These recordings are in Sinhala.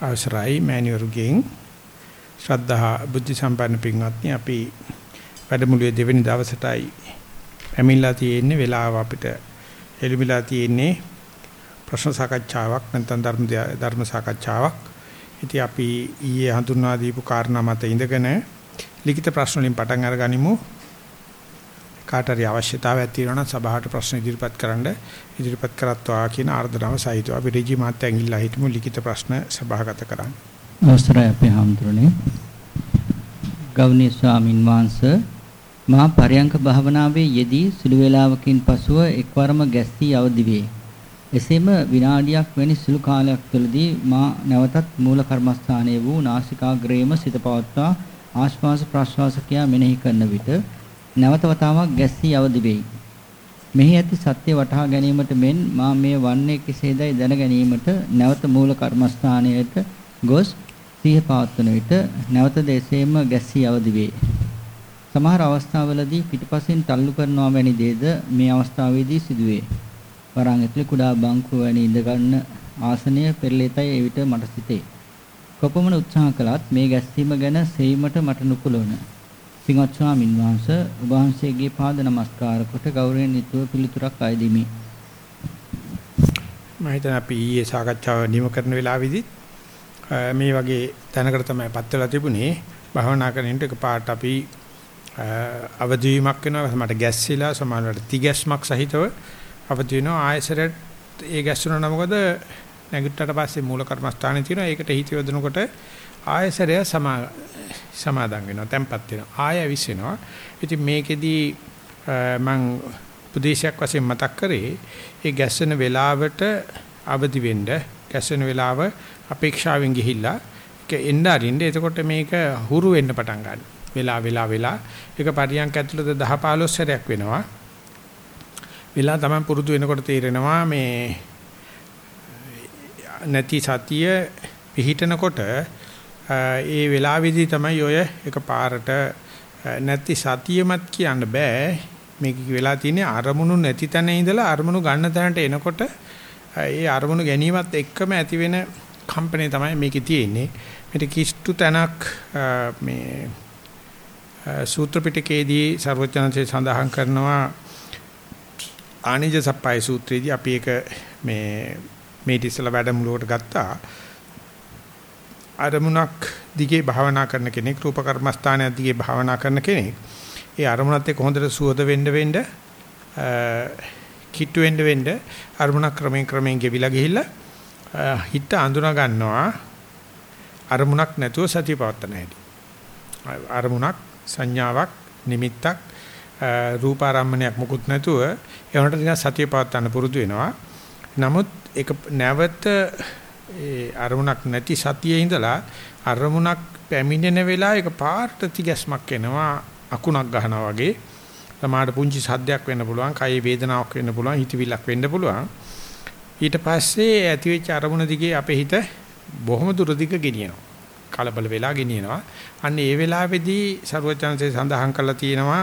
අවසරයි මෑණිවරුගෙන් ශ්‍රද්ධා බුද්ධ සම්පන්න පින්වත්නි අපි වැඩමුළුවේ දෙවෙනි දවසටයි පැමිණලා තියෙන්නේ වෙලාව අපිට එළිමිලා තියෙන්නේ ප්‍රශ්න සාකච්ඡාවක් නැත්නම් ධර්ම ධර්ම සාකච්ඡාවක්. ඉතින් අපි ඊයේ හඳුන්වා දීපු කාරණා මත ඉඳගෙන ලිඛිත ප්‍රශ්න වලින් පටන් අරගනිමු. කාට හරි අවශ්‍යතාවයක් තියෙනවා නම් සභාවට ප්‍රශ්න ඉදිරිපත් කරන්න ඉදිරිපත් කරත්වා කියන ආර්දනාව සහිතව අපි රජි මාත්‍යන් ඉල්ලා හිටමු ලිඛිත ප්‍රශ්න සභාගත කරන්න. අවසරයි අපේ හැමතුරුනේ. ගෞණීය ස්වාමින් වහන්සේ මා පරයන්ක භාවනාවේ යෙදී සුළු වේලාවකින් පසුව එක්වරම ගැස්සී අවදි වේ. එසේම විනාඩියක් වැනි සුළු කාලයක් තුළදී මා නැවතත් මූල කර්මස්ථානයේ වූ නාසිකාග්‍රේම සිත පවත්වා ආශ්වාස ප්‍රශ්වාස කියා මෙනෙහි කරන විට නැවත වතාවක් ගැස්සී අවදි වෙයි. මෙහි ඇති සත්‍ය වටහා ගැනීමට මෙන් මා මේ වන්නේ කෙසේදයි දැන ගැනීමට නැවත මූල කර්මස්ථානයට ගොස් සිහ පවත්වන විට නැවත දෙසේම ගැස්සී අවදි වේ. සමහර අවස්ථාවලදී පිටපසින් තල්ලු කරනවා වැනි දේද මේ අවස්ථාවේදී සිදුවේ. වරන් ඇතුලේ කුඩා බංකුව වැනි ඉඳ ගන්න ආසනය පෙරලිතයි එවිට මට සිතේ. කොපමණ උත්සාහ කළත් මේ ගැස්සීම ගැන සෙයිමට මට නුකුලොන. පින්වත් ස්වාමින් වහන්සේ ඔබ වහන්සේගේ පාද නමස්කාර කොට ගෞරවයෙන් යුතුව පිළිතුරක් අයදිමි. මම හිතන අපි ඊයේ සාකච්ඡාව නිම කරන වෙලාවේදී මේ වගේ තැනකට තමයි පත් වෙලා තිබුණේ. භවනා කරනකොට එකපාරට අපි අවදීවීමක් වෙනවා මට ගැස්සිලා සමානවට තිගැස්මක් සහිතව අවදි වෙනවා ආයසරට ඒ ගැස්සුණා නම් මොකද නැගිට්ටට පස්සේ මූල කර්මස්ථානේ තියෙනවා. ඒකට හිත යොදනකොට ආයසරය සමා සමාදන් වෙනවා තැම්පත් වෙනවා. ආය විශ්වෙනවා ඉතින් මේකෙදී මම උපදේශයක් වශයෙන් මතක් කරේ ඒ ගැස්සෙන වෙලාවට අවදි වෙන්න ගැස්සෙන වෙලාව අපේක්ෂාවෙන් ගිහිල්ලා ඒක එන්න අරින්න. එතකොට මේක හුරු වෙන්න පටන් ගන්නවා. වෙලා වෙලා වෙලා. ඒක පරියන්ක ඇතුළත 10 15 සැරයක් වෙනවා. වෙලා තමයි පුරුදු වෙනකොට තේරෙනවා මේ නැති සතිය පිහිටනකොට ඒ වෙලාවේදී තමයි ඔය එකපාරට නැති සතියමත් කියන්න බෑ. මේක වෙලා තියෙන්නේ අරමුණු නැති තැන ඉඳලා අරමුණු ගන්න තැනට එනකොට ඒ අරමුණු ගැනීමත් එක්කම ඇති වෙන කම්පණය තමයි මේකේ තියෙන්නේ. මේක කිෂ්ටු තැනක් මේ සූත්‍ර පිටකයේදී ਸਰවඥාන්සේ සඳහන් කරනවා ආනිජ සප්පයි සූත්‍රයේදී අපි ඒක මේ මේ ඉතිසල වැඩමුළුවකට ගත්තා. අරමුණක් දිගේ භාවනා කරන කෙනෙක් රූප කර්මස්ථානයක් දිගේ භාවනා කරන කෙනෙක්. ඒ අරමුණත් එක්ක හොඳට සුවද වෙන්න වෙන්න කිට්ටු වෙන්න වෙන්න අරමුණක් ක්‍රමයෙන් ක්‍රමයෙන් ගෙවිලා ගිහිල්ලා හිත අඳුනා ගන්නවා. අරමුණක් නැතුව සතිය පවත්තන හැටි. අරමුණක් සංඥාවක් නිමිත්තක් රූපාරම්මණයක් මුකුත් නැතුව ඒවට ටිකක් සතිය පවත්තන්න පුරුදු වෙනවා. නමුත් ඒක නැවත ඒ අරමුණක් නැති සතියේ ඉඳලා අරමුණක් පැමිණෙන වෙලාව එක පාට තිගැස්මක් එනවා අකුණක් ගන්නවා වගේ. සමහරට පුංචි සද්දයක් වෙන්න පුළුවන් කයේ වේදනාවක් වෙන්න පුළුවන් හිතවිල්ලක් වෙන්න පුළුවන්. ඊට පස්සේ ඇතිවෙච්ච අරමුණ දිගේ අපේ හිත බොහොම දුර දිග ගෙනියනවා. කලබල වෙලා ගෙනියනවා. අන්න ඒ වෙලාවේදී ਸਰවචන්සේ සඳහන් කරලා තියෙනවා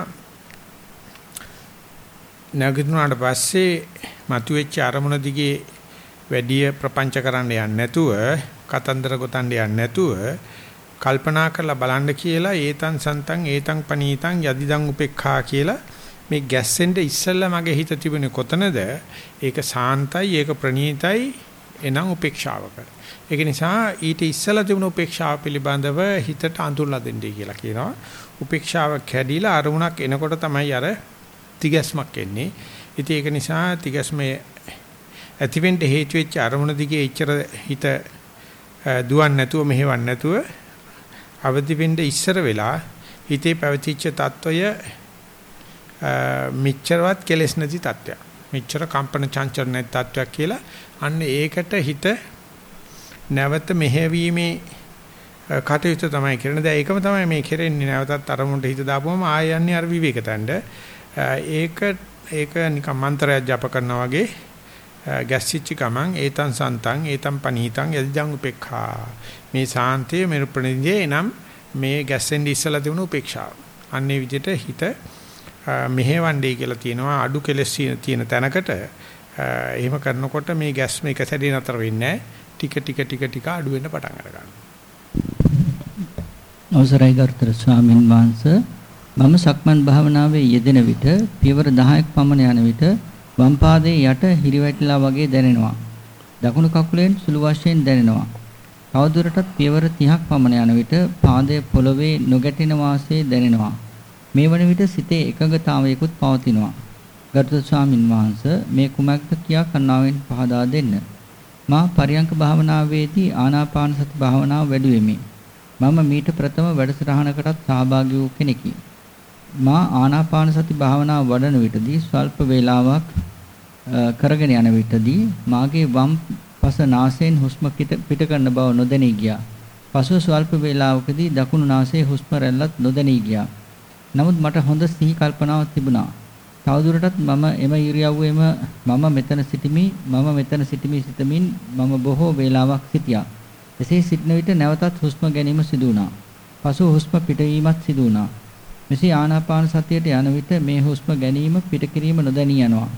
නැගිටිනාට පස්සේ මතුවෙච්ච අරමුණ දිගේ වැඩි ප්‍රපංච කරන්න යන්නේ නැතුව කතන්දර ගොතන්න යන්නේ නැතුව කල්පනා කරලා බලන්න කියලා ඒතං සන්තං ඒතං පනීතං යදිදං උපේක්ඛා කියලා මේ ගැස්සෙන්න ඉස්සෙල්ලා මගේ හිත තිබුණේ කොතනද? ඒක සාන්තයි ඒක ප්‍රණීතයි එනම් උපේක්ෂාවක. ඒක නිසා ඊට ඉස්සෙල්ලා තිබුණු උපේක්ෂාව පිළිබඳව හිතට අඳුරලා දෙන්නයි කියලා කියනවා. උපේක්ෂාව කැඩිලා අරමුණක් එනකොට තමයි අර තිගැස්මක් එන්නේ. ඉතින් ඒක නිසා තිගැස්මේ ඇතිවෙන්න හේතු වෙච්ච අරමුණ දිගේ එච්චර හිත දුවන්නේ නැතුව මෙහෙවන්නේ නැතුව අවදි වෙන්න ඉස්සර වෙලා හිතේ පැවතිච්ච తত্ত্বය මිච්ඡරවත් කෙලස් නැති తত্ত্বයක්. මිච්ඡර කම්පන චංචල නැති తত্ত্বයක් කියලා අන්න ඒකට හිත නැවත මෙහෙවීමේ කටයුත්ත තමයි කරන. දැන් ඒකම තමයි මේ කෙරෙන්නේ. නැවතත් අරමුණට හිත දාපුවම ආය යන්නේ අර විවේකතණ්ඩ. ඒක ඒක නිකම් මන්ත්‍රයක් ජප කරනවා වගේ ගැස්සිච්ච ගමන් ඒතං සන්තං ඒතං පනීතං යදිදං උපේක්ඛා. මේ සාන්තයේ මෙරුපණිදී එනම් මේ ගැස්සෙන් ඉස්සලා තිබුණු උපේක්ෂාව. අන්නේ විදිහට හිත මෙහෙවන්නේ කියලා තියෙනවා අඩු කෙලස් තියෙන තැනකට. එහෙම කරනකොට මේ ගැස්ම එක සැරේ නතර වෙන්නේ ටික ටික ටික ටික අඩු වෙන්න පටන් අර ගන්නවා. අවසරයි ගරුතර ස්වාමින් වහන්සේ. මම සක්මන් භාවනාවේ යෙදෙන විට පියවර 10ක් පමණ යන විට වම් පාදයේ යට හිරිවැටිලා වගේ දැනෙනවා. දකුණු කකුලෙන් සුළු වශයෙන් දැනෙනවා. තවදුරටත් පියවර 30ක් පමණ යන විට පාදයේ පොළවේ නොගැටෙන වාසේ දැනෙනවා. මේ වන විට සිතේ එකඟතාවයකුත් පවතිනවා. ගරුතර ස්වාමින් වහන්සේ මේ කුමක්ද කියා කරුණාවෙන් පහදා දෙන්න. මා පරියංක භාවනාවේදී ආනාපාන සති භාවනාව වැඩි වෙමි. මම මීට ප්‍රථම වැඩසටහනකටත් සහභාගී වූ කෙනෙකි. මා ආනාපාන සති භාවනාව වඩන විටදී ස්වල්ප වේලාවක් කරගෙන යන විටදී මාගේ වම් පස නාසයෙන් හුස්ම පිට කරන බව නොදැනී ගියා. පසුව ස්වල්ප වේලාවකදී දකුණු නාසයේ හුස්ම රැල්ලත් නොදැනී ගියා. නමුත් මට හොඳ සිහි කල්පනාවක් තිබුණා. තවදුරටත් මම එම ඉරියව්වෙම මම මෙතන සිටිමි මම මෙතන සිටිමි සිතමින් මම බොහෝ වේලාවක් සිටියා. එසේ සිටන විට නැවතත් හුස්ම ගැනීම සිදු වුණා. පසුව හුස්ම පිටවීමත් සිදු වුණා. මෙසේ ආනාපාන සතියට යන විට මේ හුස්ම ගැනීම පිටකිරීම නොදැනී යනවා.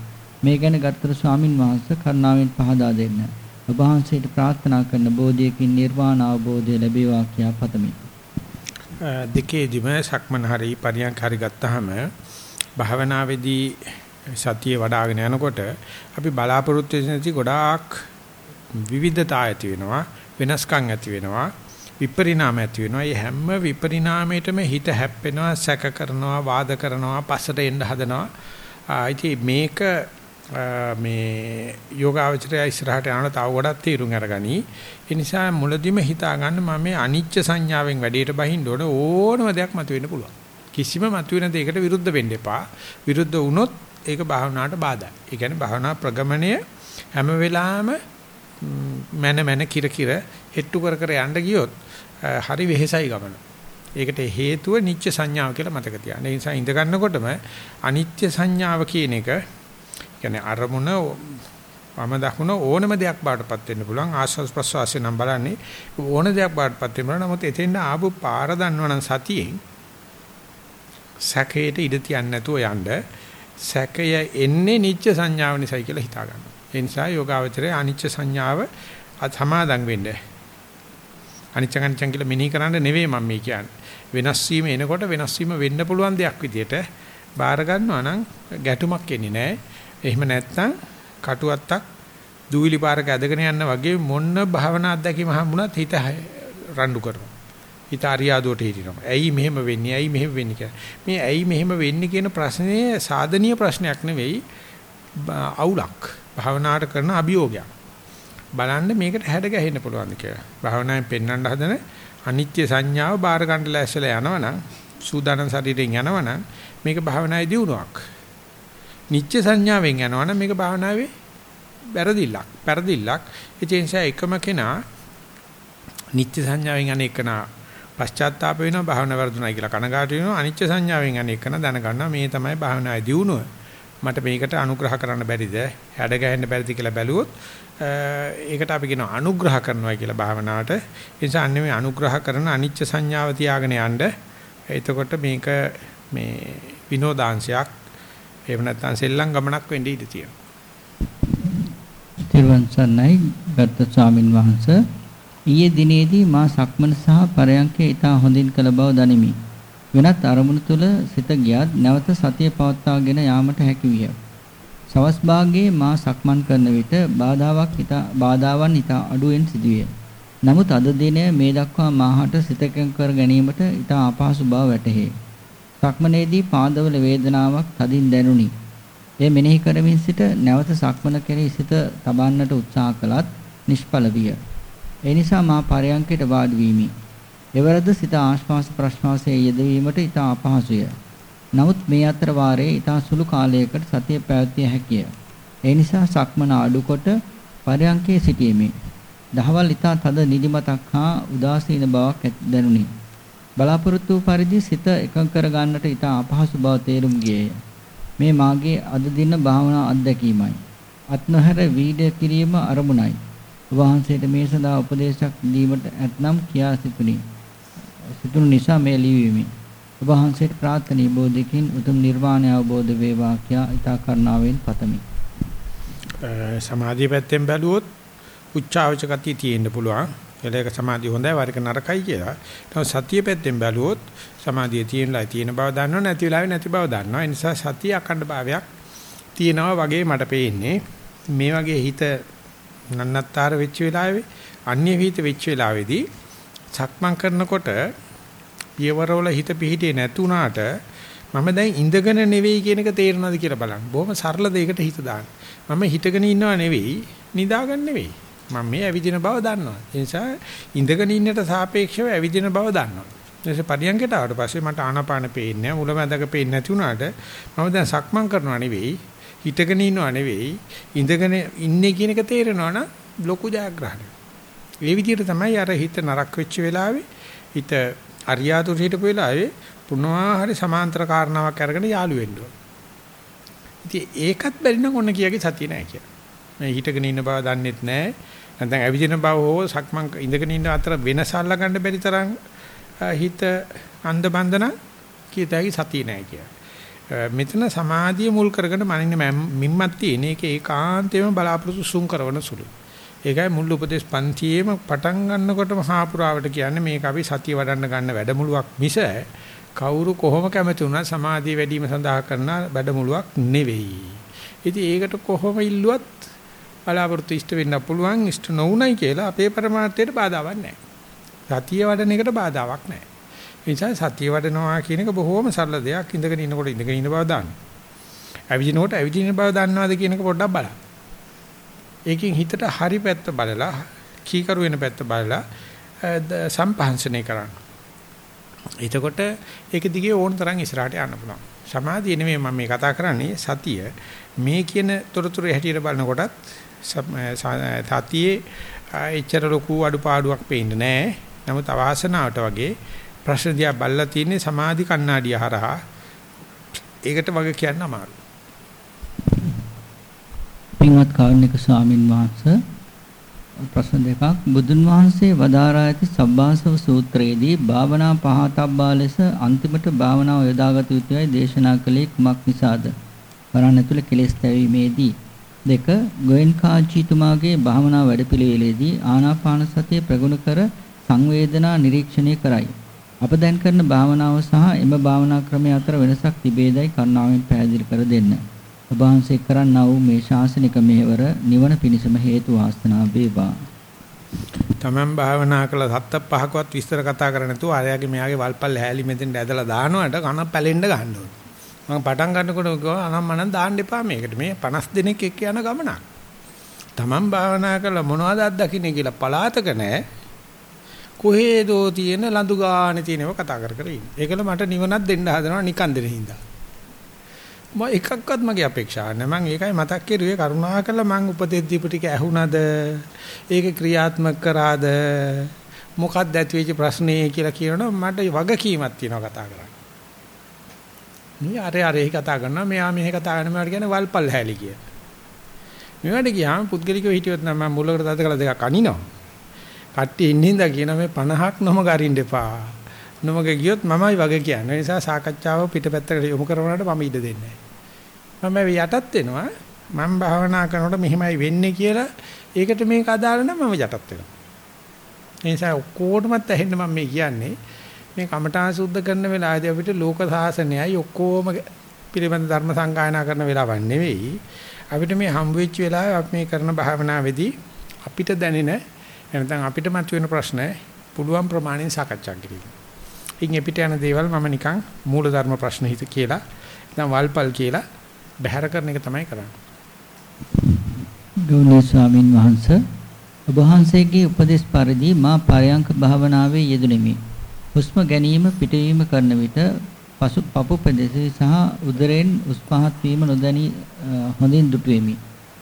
මේ ගැන ගරුතර ස්වාමින් වහන්සේ කරුණාවෙන් පහදා දෙන්න. ඔබ වහන්සේට ප්‍රාර්ථනා කරන බෝධියකින් නිර්වාණ අවබෝධය ලැබේවා කියා පතමි. දෙකේදිම සක්මන් හරි පරියන්ක හරි ගත්තාම භාවනාවේදී සතිය වඩ아가න යනකොට අපි බලාපොරොත්තු වෙන ගොඩාක් විවිධතා ඇති වෙනවා වෙනස්කම් ඇති වෙනවා විපරිණාම ඇති වෙනවා. මේ හැම විපරිණාමයකටම හිත හැප්පෙනවා, සැක කරනවා, වාද කරනවා, පස්සට එන්න හදනවා. ඉතින් මේක මේ යෝගාවචරය ඉස්සරහට යනකොට තව ගොඩක් තීරුම් අරගනි. ඒ නිසා මුලදිම හිතා ගන්න මම මේ අනිච්ච සංඥාවෙන් වැඩේට බහින්න ඕන ඕනම දෙයක් මතුවෙන්න පුළුවන්. කිසිම මතුවෙන දෙයකට විරුද්ධ වෙන්න එපා. විරුද්ධ වුණොත් ඒක භාවනාවට බාධායි. ඒ කියන්නේ භාවනා ප්‍රගමණය හැම වෙලාවෙම මන මන කිර කිර හෙට්ටු කර කර යන්න ගියොත් හරි වෙහෙසයි ගමන. ඒකට හේතුව නිච්ච සංඥාව කියලා මතක තියාගන්න. ඒ නිසා ඉඳ ගන්නකොටම අනිත්‍ය සංඥාව කියන එක කියන්නේ අරමුණ වම දකුණ ඕනම දෙයක් බාටපත් වෙන්න පුළුවන් ආස්වාස් ප්‍රස්වාසය නම් බලන්නේ ඕන දෙයක් බාටපත් වෙන්න පුළුවන් නමුත් එතෙන් ආපු පාර දන්නවනම් සතියෙන් සැකයට ඉඩ තියන්නේ නැතුව යන්න සැකය එන්නේ නිච්ච සංඥාව නිසායි කියලා හිතා ගන්න. ඒ නිසා යෝගාවචරයේ අනිච්ච සංඥාව සමාදන් වෙන්න. අනිච්ච අනිච්චන් කියලා මෙනෙහි කරන්න නෙවෙයි මම මේ කියන්නේ. වෙනස් වීම එනකොට වෙනස් වීම වෙන්න පුළුවන් දෙයක් විදියට බාර ගන්නවා නම් ගැටුමක් එන්නේ නැහැ. එහෙම නැත්නම් කටුවත්තක් දූවිලි පාරක ඇදගෙන යන්න වගේ මොන්න භාවනා අත්දැකීම හම්බුණත් හිත රණ්ඩු කරනවා. හිත අරියාදුවට හිටිනවා. ඇයි මෙහෙම වෙන්නේ? ඇයි මෙහෙම වෙන්නේ කියලා. මේ ඇයි මෙහෙම වෙන්නේ කියන ප්‍රශ්නේ සාධනීය ප්‍රශ්නයක් නෙවෙයි අවුලක්. භාවනාවට කරන අභියෝගයක්. බලන්න මේකට හැඩ ගැහෙන්න පුළුවන්ද කියලා. භාවනාවෙන් පෙන්වන්න හදන අනිත්‍ය සංඥාව බාර ගන්න ලැස්සලා යනවනම් සූදානම් ශරීරයෙන් යනවනම් මේක භාවනායේ දියුණුවක්. නිත්‍ය සංඥාවෙන් යනවනම් මේක භාවනාවේ වැරදිල්ලක්. පෙරදිල්ලක්. ඒ නිසා එකම කෙනා නිත්‍ය සංඥාවෙන් යන එකනා පශ්චාත්තාප වෙනවා භාවනා වර්ධුණයි කියලා කනගාටු වෙනවා අනිත්‍ය සංඥාවෙන් යන එකන දැනගන්නවා මේ තමයි භාවනායේ දියුණුව. මට මේකට අනුග්‍රහ කරන්න බැරිද? හැඩ ගැහෙන්න බැරිද කියලා බැලුවොත් ඒකට අපි කියනවා අනුග්‍රහ කරනවා කියලා භාවනාවට. ඒ නිසා අන්නේ මේ අනුග්‍රහ කරන අනිච්ච සංඥාව තියාගෙන යන්න. එතකොට මේක මේ විනෝදාංශයක් එහෙම නැත්නම් සෙල්ලම් ගමනක් වෙන්න ඉඩ තියෙනවා. තිරුවන් සරණයි ගත්ත ස්වාමින් වහන්සේ ඊයේ දිනේදී මා සක්මන සහ පරයන්කේ ඊට හොඳින් කළ බව දනිමි. වෙනත් අරමුණු තුල සිත ගියත් නැවත සතිය පවත්වාගෙන යාමට හැකි විය. සවස් භාගයේ මා සක්මන් කරන විට බාධාවක් හිත බාධාවන් හිත අඩුවෙන් සිදුවේ. නමුත් අද දිනය මේ දක්වා මාහට සිතකම් කර ගැනීමට ඊට අපහසු බව වැටහේ. සක්මනේදී පාදවල වේදනාවක් තදින් දැනුනි. එය මෙනෙහි කරමින් සිට නැවත සක්මන කෙරෙහි සිත තබන්නට උත්සාහ කළත් නිෂ්ඵල විය. ඒ නිසා මා පරයන්කයට වාඩි වීමි. එවරද සිත ආශ්වාස ප්‍රශ්වාසයේ යෙදවීමට ඊට අපහසුය. නමුත් මේ අතර වාරයේ ඊට සුළු කාලයකට සතිය පැවැත්විය හැකිය. ඒ නිසා සක්මන අඩුකොට පරයන්කේ සිටීමේ දහවල් ඊට තද නිදිමතක් හා උදාසීන බවක් දැනුනි. බලාපොරොත්තු වූ පරිදි සිත එකඟ කර ගන්නට ඊට අපහසු බව තේරුම් ගියේය. මේ මාගේ අද දින භාවනා අත්දැකීමයි. අත්නොහැර වීඩියෝ කිරීම අරමුණයි. වහන්සේට මේ සඳහා උපදේශක් දීමට ඇතනම් කියා සිතුනි. සිතුණු නිසා මේ ලියවීමි. ඔබ වහන්සේට ප්‍රාර්ථනීය බෝධිකින් උතුම් නිර්වාණය අවබෝධ වේවා කියා ඊතා කරුණාවෙන් පතමි. සමාධිය පැත්තෙන් බැලුවොත් උච්චාවච ගතිය තියෙන්න පුළුවන්. එලයක සමාධිය හොඳයි වරික නරකයි කියලා. නමුත් සතිය පැත්තෙන් බැලුවොත් සමාධිය තියෙනලා තියෙන බව දන්නව නැති වෙලාවෙ නැති බව දන්නවා. ඒ නිසා සතිය අඛණ්ඩ භාවයක් තියෙනවා වගේ මට පේන්නේ. මේ වගේ හිත නන්නත්තර වෙච්ච වෙලාවේ අන්‍ය හිත වෙච්ච වෙලාවේදී සක්මන් කරනකොට පියවරවල හිත පිහිටියේ නැතුණාට මම දැන් ඉඳගෙන නෙවෙයි කියන එක තේරෙනවද කියලා බලන්න. බොහොම සරල දෙයකට හිත දාන්න. මම හිතගෙන ඉන්නව නෙවෙයි, නිදාගන්න නෙවෙයි. මම මේ ඇවිදින බව දන්නවා. ඒ නිසා ඉඳගෙන ඉන්නට සාපේක්ෂව ඇවිදින බව දන්නවා. ඊට පරියන්කට ආවට පස්සේ මට ආනාපාන පේන්නේ නැහැ, මුලමඳක පේන්නේ නැති වුණාට මම දැන් සක්මන් කරනවා නෙවෙයි, හිටගෙන ඉන්නව නෙවෙයි, ඉඳගෙන ඉන්නේ කියන එක තේරෙනවනම් ලොකු ජයග්‍රහණයක්. ඒ විදිහට තමයි අර හිත නරක වෙච්ච වෙලාවේ හිත අරියාතුර හිටපු වෙලාවේ පුනවා හරි සමාන්තර කාරණාවක් අරගෙන යාළු වෙන්න ඕන. ඉතින් ඒකත් බැරි නම් ඔන්න කියාගේ සතිය නැහැ කියලා. මේ හිටගෙන ඉන්න බව දන්නෙත් නැහැ. නැත්නම් ඇවිදින බව හෝ සක්මන් ඉඳගෙන ඉන්න අතර වෙනස අල්ල ගන්න බැරි තරම් හිත අන්ධ බන්ධන කීතයි සතිය නැහැ කියලා. මෙතන සමාධිය මුල් කරගෙන මනින්න මිම්මත් තියෙන එක ඒකාන්තයෙන්ම බලාපොරොත්තු සුන් කරන සුළුයි. ඒකයි මුල් උපදේශ පන්තියේම පටන් ගන්නකොට මහා පුරාවට කියන්නේ මේක අපි සතිය වඩන්න ගන්න වැඩමුළුවක් මිස කවුරු කොහොම කැමති වුණා සමාධිය වැඩි වීම සඳහා කරන වැඩමුළුවක් නෙවෙයි. ඉතින් ඒකට කොහොම ඉල්ලුවත් බලාපොරොත්තු ඉෂ්ට වෙන්න පුළුවන් ඉෂ්ට නොවුනයි කියලා අපේ પરමාර්ථයට බාධාවක් නැහැ. සතිය වඩන එකට බාධාවක් නැහැ. ඒ නිසා සතිය වඩනවා කියන එක බොහොම සරල දෙයක්. ඉඳගෙන ඉන්නකොට ඉඳගෙන ඉන්න බව දාන්න. ඇවිදිනකොට ඇවිදින බව දන්නවද කියන එක පොඩ්ඩක් බලන්න. ඒකෙන් හිතට හරි පැත්ත බලලා කීකරු වෙන පැත්ත බලලා සම්පහන්සනය කරන්න. එතකොට ඒක දිගේ ඕන තරම් ඉස්සරහට යන්න පුළුවන්. සමාධිය නෙමෙයි මම මේ කතා කරන්නේ සතිය. මේ කියන තොරතුරු හැටියට බලනකොටත් සතියේ එච්චර ලොකු අඩුපාඩුවක් පේන්නේ නැහැ. නමුත් අවාසනාවට වගේ ප්‍රශ්න දිහා බල්ලා තියෙන්නේ සමාධි කණ්ණාඩිය හරහා. ඒකට වගේ කියන්න අමාරුයි. පින්වත් කාරුණික ස්වාමින් වහන්සේ ප්‍රශ්න දෙකක් බුදුන් වහන්සේ වදාරා ඇති සබ්බාසව සූත්‍රයේදී භාවනා පහතබ්බා ලෙස අන්තිමට භාවනාව යොදාගත යුතුයයි දේශනා කළේ කුමක් නිසාද? වරණ ඇතුළේ කෙලෙස් තැවීමේදී දෙක ගෝයන්කාචීතුමාගේ භාවනා වැඩපිළිවෙලේදී ආනාපාන සතිය ප්‍රගුණ කර සංවේදනා නිරීක්ෂණය කරයි. අප දැන් කරන භාවනාව සහ එම භාවනා ක්‍රමය අතර වෙනසක් තිබේදයි කරුණාවෙන් පැහැදිලි කර දෙන්න. ඔබ වහන්සේ කරන්නා වූ මේ ශාසනික මෙහෙවර නිවන පිණිසම හේතු වාසනා වේවා. තමන් භාවනා කළ සත්ත පහකවත් විස්තර කතා කරන්නේ නැතුව ආරයාගේ මෙයාගේ වල්පල් හැලි මෙතෙන් ඇදලා දානවට කන පැලෙන්න ගන්න ඕනේ. මම පටන් ගන්නකොට ගියා අනම්මනම් දාන්න එපා මේකට. මේ 50 දිනක් එක්ක යන ගමනක්. තමන් භාවනා කළ මොනවද අත්දකින්නේ කියලා පලාතක නැහැ. කොහේදෝ තියෙන ලඳු ගානේ තියෙනව කතා කර කර ඉන්නේ. ඒකල මට නිවනක් දෙන්න හදනවා නිකන් දෙන හින්දා. මම එකක්වත් මගේ අපේක්ෂාවක් නැහැ. මම ඒකයි මතක් කරුවේ කරුණාකරලා මම උපදෙස් දීපු ටික ඇහුණද? ඒක ක්‍රියාත්මක කරාද? මොකක්ද ඇති වෙච්ච ප්‍රශ්නේ කියලා කියනොත් මට වගකීමක් තියෙනවා කතා කරන්න. මේ අර අර එහි කතා කරනවා මෙයා මෙහි කතා කරනවා මේවට කියන්නේ වල්පල් හැලි කිය. මේවට ගියාම පුද්ගලිකව හිටියොත් නම් මම මුලකට තද කළ දෙකක් අනිනවා. කට්ටිය ඉන්නේ ඉඳලා කියන මේ 50ක් නොමග අරින්න එපා. නොමග ගියොත් මමයි වගේ කියන්නේ. ඒ නිසා සාකච්ඡාව පිටපැත්තකට යොමු කරනවට මම ඉඩ දෙන්නේ නැහැ. මම යටත් වෙනවා. මම භාවනා කරනකොට මෙහෙමයි වෙන්නේ කියලා ඒකට මේක අදාළ නම් මම යටත් වෙනවා. ඒ නිසා ඔක්කොටමත් ඇහෙන්න මම මේ කියන්නේ මේ කමඨාන් සුද්ධ කරන වෙලාවේදී අපිට ලෝක සාසනයයි ඔක්කොම පිළිබඳ ධර්ම සංගායනා කරන වෙලාවක් නෙවෙයි. අපිට මේ හම්බ වෙච්ච වෙලාවේ අපි මේ කරන භාවනාවේදී අපිට දැනෙන නැත්නම් අපිට මතුවෙන ප්‍රශ්න පුළුවන් ප්‍රමාණයෙන් සාකච්ඡා කිරීම. ඉන් එපිට යන දේවල් මම නිකන් මූලධර්ම ප්‍රශ්න හිත කියලා නැත්නම් වල්පල් කියලා බැහැර කරන එක තමයි කරන්නේ. ගෞරවනීය ස්වාමින් වහන්සේ ඔබ වහන්සේගේ උපදේශ පරිදි මා පරයන්ක භාවනාවේ යෙදුණෙමි. හුස්ම ගැනීම පිටවීම කරන විට පසු පපු ප්‍රදේශය සහ උදරයෙන් උස් පහත් වීම නොදැනී හොඳින් දුටු වෙමි.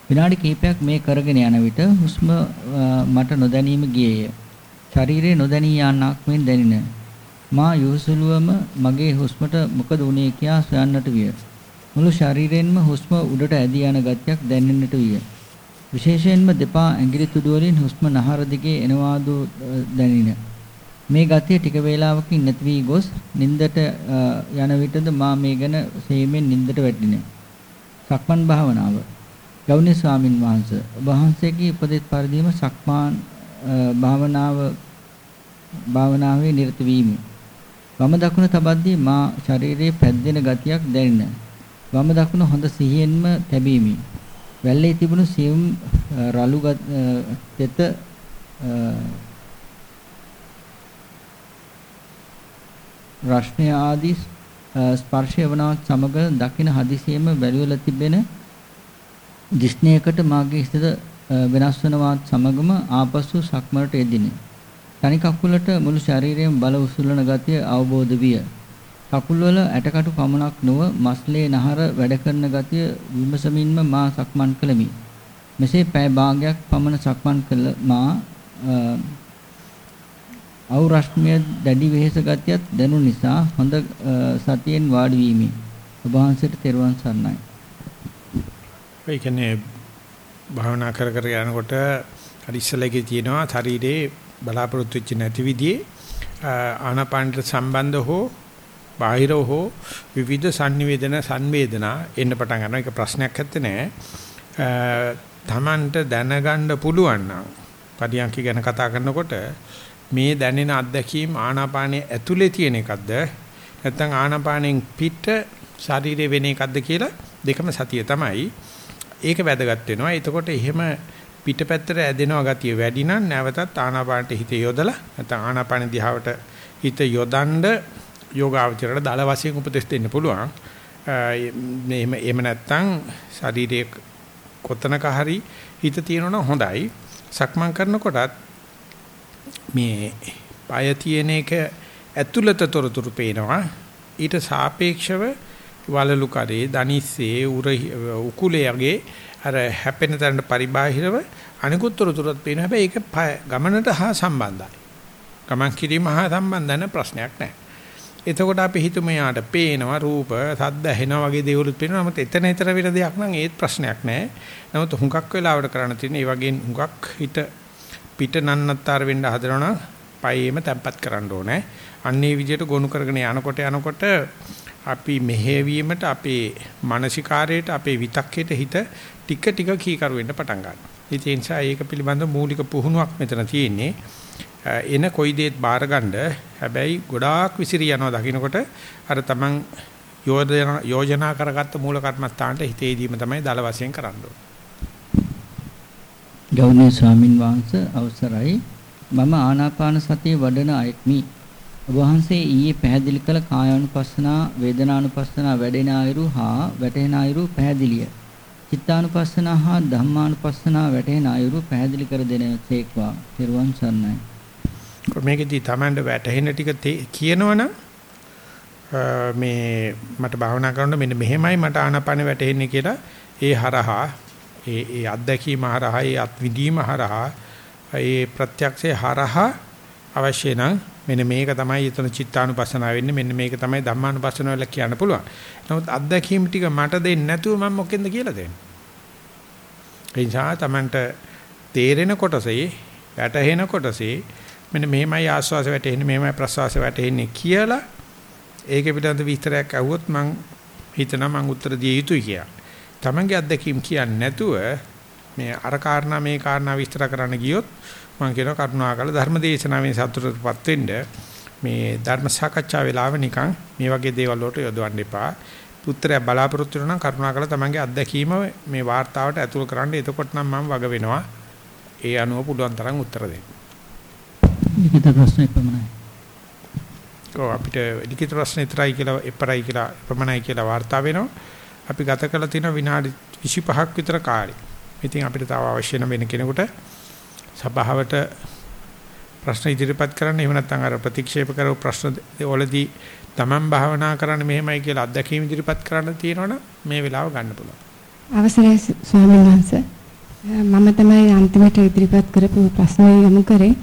විනාඩි කිහිපයක් මේ කරගෙන යන විට හුස්ම මට නොදැනීම ගියේය. ශරීරයේ නොදැනී යන්නක් මෙන් දැනින. මා යොසුලුවම මගේ හුස්මට මොකද වුනේ කියා සොයන්නට විය. මුළු ශරීරයෙන්ම හුස්ම උඩට ඇදී යන ගතියක් දැනෙන්නට විය. විශේෂයෙන්ම දෙපා ඇඟිලි තුඩු වලින් හුස්ම නහර දිගේ එනවාදු දැනින. මේ ගතිය ටික වේලාවකින් නැති වී ගොස් නින්දට යන විටද මා මේ ගැන සෙයිමෙන් නින්දට වැටිනේ. සක්මන් භාවනාව ගෞණීය ස්වාමින් වහන්සේ වහන්සේගේ උපදෙස් පරිදිම සක්මාන් භාවනාව භාවනාවේ නිරත වීම. වම දකුණ තබද්දී මා ශරීරයේ පැද්දෙන ගතියක් දැනෙන. වම දකුණ හොඳ සිහියෙන්ම තැබීමි. වැල්ලේ තිබුණු සියුම් රළු තෙත රශ්මිය ආදී ස්පර්ශය වනවත් සමග දකින හදිසියෙම වැළුවල තිබෙන දිස්නයකට මාගේ හිතද වෙනස් වනවත් සමගම ආපසු සක්මරට යෙදිනේ. තනි කකුලට මුළු ශරීරයෙන් බල උසුලන ගතිය අවබෝධ විය. කකුල්වල ඇටකටු පමණක් නොව මස්ලේ නහර වැඩ කරන ගතිය විමසමින්ම මා සක්මන් කළමි. මෙසේ පැය භාගයක් පමණ සක්මන් කළ මා අවරශ්මිය දැඩි වෙහෙස ගතියත් දැනුන නිසා හොඳ සතියෙන් වාඩි වීමි. ඔබ වහන්සේට තෙරුවන් සරණයි. ඒ කියන්නේ භාවනා කර කර යනකොට අර ඉස්සලගේ තියෙනවා ශරීරේ බලාපොරොත්තු වෙච්ච නැති විදිහේ ආනාපානට සම්බන්ධ හෝ බාහිර හෝ විවිධ sannivedana සංවේදනා එන්න පටන් ගන්නවා. ඒක ප්‍රශ්නයක් නැත්තේ නෑ. තමන්ට දැනගන්න පුළුවන් නම් පරියන්ක ගැන කතා කරනකොට මේ දැනෙන අත්දැකීම් ආනාපානයේ ඇතුලේ තියෙන එකක්ද නැත්නම් ආනාපානෙන් පිට ශරීරේ වෙන එකක්ද කියලා දෙකම සතිය තමයි. ඒක වැදගත් වෙනවා. එතකොට එහෙම පිටපැත්තට ඇදෙනවා ගතිය වැඩි නම් නැවතත් ආනාපානට හිත යොදලා නැත්නම් ආනාපාන දිහාවට හිත යොදන්න යෝගාවචරයට දල වශයෙන් උපදෙස් දෙන්න පුළුවන්. එහෙම එහෙම නැත්නම් ශරීරයේ කොතනක හරි හිත තියෙනවා හොඳයි. සක්මන් කරනකොටත් මේ পায় තියෙන එක ඇතුළත තොරතුරු පේනවා. ඊට සාපේක්ෂව වලලු කරේ දනිස්සේ උකුලයේ අර හැපෙන තැනට පරිබාහිරව අනිකුත් තොරතුරුත් පේනවා. හැබැයි ඒක ගමනට හා සම්බන්ධයි. ගමන් කිරීම හා සම්බන්ධ නැ ප්‍රශ්නයක් නැහැ. එතකොට අපි හිතමු යාට පේනවා රූප, සද්ද ඇහෙනවා වගේ දේවලුත් පේනවා. නමුත් එතන ඊතර විතර දෙයක් නම් ඒත් ප්‍රශ්නයක් නැහැ. නමුත් හුඟක් වෙලාවට කරන්න තියෙන ඒ වගේ හුඟක් හිත පිට නන්නත්තර වෙන්න හදනවනම් පයේම තැම්පත් කරන්න ඕනේ. අන්නේ විදිහට ගොනු කරගෙන යනකොට යනකොට අපි මෙහෙවීමට අපේ මානසිකාරයට අපේ විතක්කයට හිත ටික ටික කීකරු වෙන්න පටන් ගන්නවා. ඒ නිසා ඒක පිළිබඳ මූලික පුහුණුවක් මෙතන තියෙන්නේ. එන කොයි දෙයක් බාරගන්න හැබැයි ගොඩාක් විසිරී යනවා දකින්නකොට අර තමන් යෝජනා කරගත්ත මූල කර්මස්ථානට හිතේදීම තමයි දල වශයෙන් කරන්න ඕනේ. ගෞරවනීය ස්වාමින් වහන්සේ අවසරයි මම ආනාපාන සතිය වඩන අයෙක්මි. ඔබ වහන්සේ ඊයේ පැහැදිලි කළ කායානුපස්සනා වේදනානුපස්සනා වැඩෙන අයුරු හා වැටෙන අයුරු පැහැදිලිය. චිත්තානුපස්සනා හා ධම්මානුපස්සනා වැටෙන අයුරු පැහැදිලි කර දෙනසේක්වා. ත්වන් සරණයි. මේකෙදි Tamand වැටෙන ටික කියනවනම් මේ මට භාවනා කරනකොට මෙන්න මෙහෙමයි මට ආනාපාන වැටෙන්නේ කියලා ඒ හරහා ඒ ඒ අත්දැකීම හරහා ඒ අත්විඳීම හරහා ඒ ප්‍රත්‍යක්ෂේ හරහා අවශ්‍ය නම් මෙන්න මේක තමයි එතන චිත්තානුපස්සනාව වෙන්නේ මෙන්න මේක තමයි ධම්මානුපස්සනාව වෙලා කියන්න පුළුවන්. නමුත් අත්දැකීම් ටික මට දෙන්නේ නැතුව මම මොකෙන්ද කියලා දෙන්නේ. ඒ නිසා Tamanට තේරෙන කොටසේ වැටහෙන කොටසේ මෙන්න මෙහෙමයි ආස්වාස වැටෙන්නේ මෙහෙමයි ප්‍රසවාස වැටෙන්නේ කියලා ඒක පිළිබඳ විස්තරයක් අහුවොත් මං හිතනවා මං උත්තර දිය යුතුයි කියලා. Tamange අත්දැකීම් කියන්නේ නැතුව මේ අර කාරණා මේ කාරණා විස්තර කරන්න ගියොත් මම කියනවා කරුණාකර ධර්ම දේශනාවෙන් සතුටටපත් වෙන්න මේ ධර්ම සාකච්ඡා වෙලාව නිකන් මේ වගේ දේවල් වලට යොදවන්න එපා. පුත්‍රයා බලාපොරොත්තු වෙනවා නම් කරුණාකර තමන්ගේ අත්දැකීම මේ වார்த்தාවට ඇතුල් කරන්න. එතකොට නම් මම වග වෙනවා. ඒ අනුව පුළුවන් තරම් උත්තර දෙන්න. ලිඛිත ප්‍රශ්න එපමණයි. කො අපිට ලිඛිත ප්‍රශ්න ඉතරයි කියලා එපරයි කියලා එපමණයි කියලා වார்த்தා වෙනවා. අපි ගත කරලා තියෙන විනාඩි 25ක් විතර කාලේ. ඉතින් අපිට තව අවශ්‍ය වෙන කෙනෙකුට සභාවට ප්‍රශ්න ඉදිරිපත් කරන්න එහෙම නැත්නම් අර ප්‍රතික්ෂේප කරව ප්‍රශ්න වලදී තමන් භාවනා කරන්න මෙහෙමයි කියලා අත්දැකීම් ඉදිරිපත් කරන්න තියෙනවනම් මේ වෙලාව ගන්න පුළුවන්. අවසරයි ස්වාමීන් වහන්සේ. මම තමයි අන්තිමට ඉදිරිපත් කරපු ප්‍රශ්න යොමු කරේ.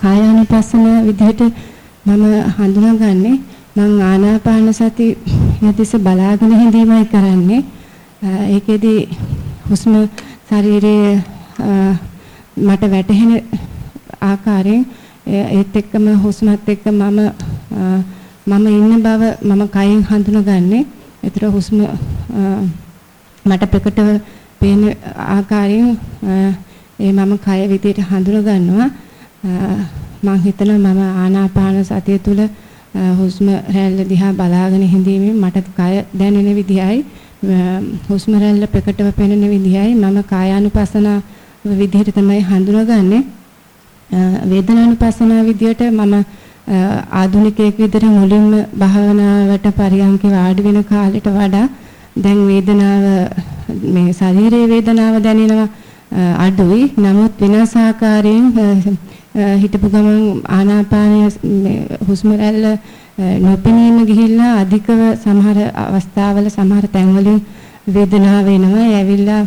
කායානුපස්සන විදිහට මම හඳුනාගන්නේ මම ආනාපාන සති යදිස බලාගෙන හිඳීමයි කරන්නේ. ඒකෙදි හුස්ම ශරීරයේ මට වැටහෙන ආකාරයෙන් ඒත් එක්කම හුස්මත් එක්ක මම මම ඉන්න බව මම කයින් හඳුනගන්නේ. ඒතර හුස්ම මට ප්‍රකටව පේන ආකාරයෙන් ඒ මම කය විදියට හඳුන ගන්නවා මම හිතනවා මම ආනාපාන සතිය තුල හුස්ම රැල්ල දිහා බලාගෙන හිඳීමෙන් මට කය දැනෙන විදියයි හුස්ම රැල්ල ප්‍රකටව පෙනෙන විදියයි මම කායානුපස්සන විදිහට තමයි හඳුනගන්නේ වේදනානුපස්සන විදියට මම ආධුනිකයෙක් විදිහට මුලින්ම භාවනාවට පරියන්ක වාඩි වෙන කාලෙට වඩා දැන් වේදනාව මේ ශරීරයේ වේදනාව දැනෙනවා අඩුයි. නමුත් වෙනස් ආකාරයෙන් හිටපු ගමන් ආනාපානය හුස්ම රැල්ල නොපෙනීම ගිහිල්ලා අධිකව සමහර අවස්ථාවල සමහර තැන්වලින් වේදනාව එනවා. ඇවිල්ලා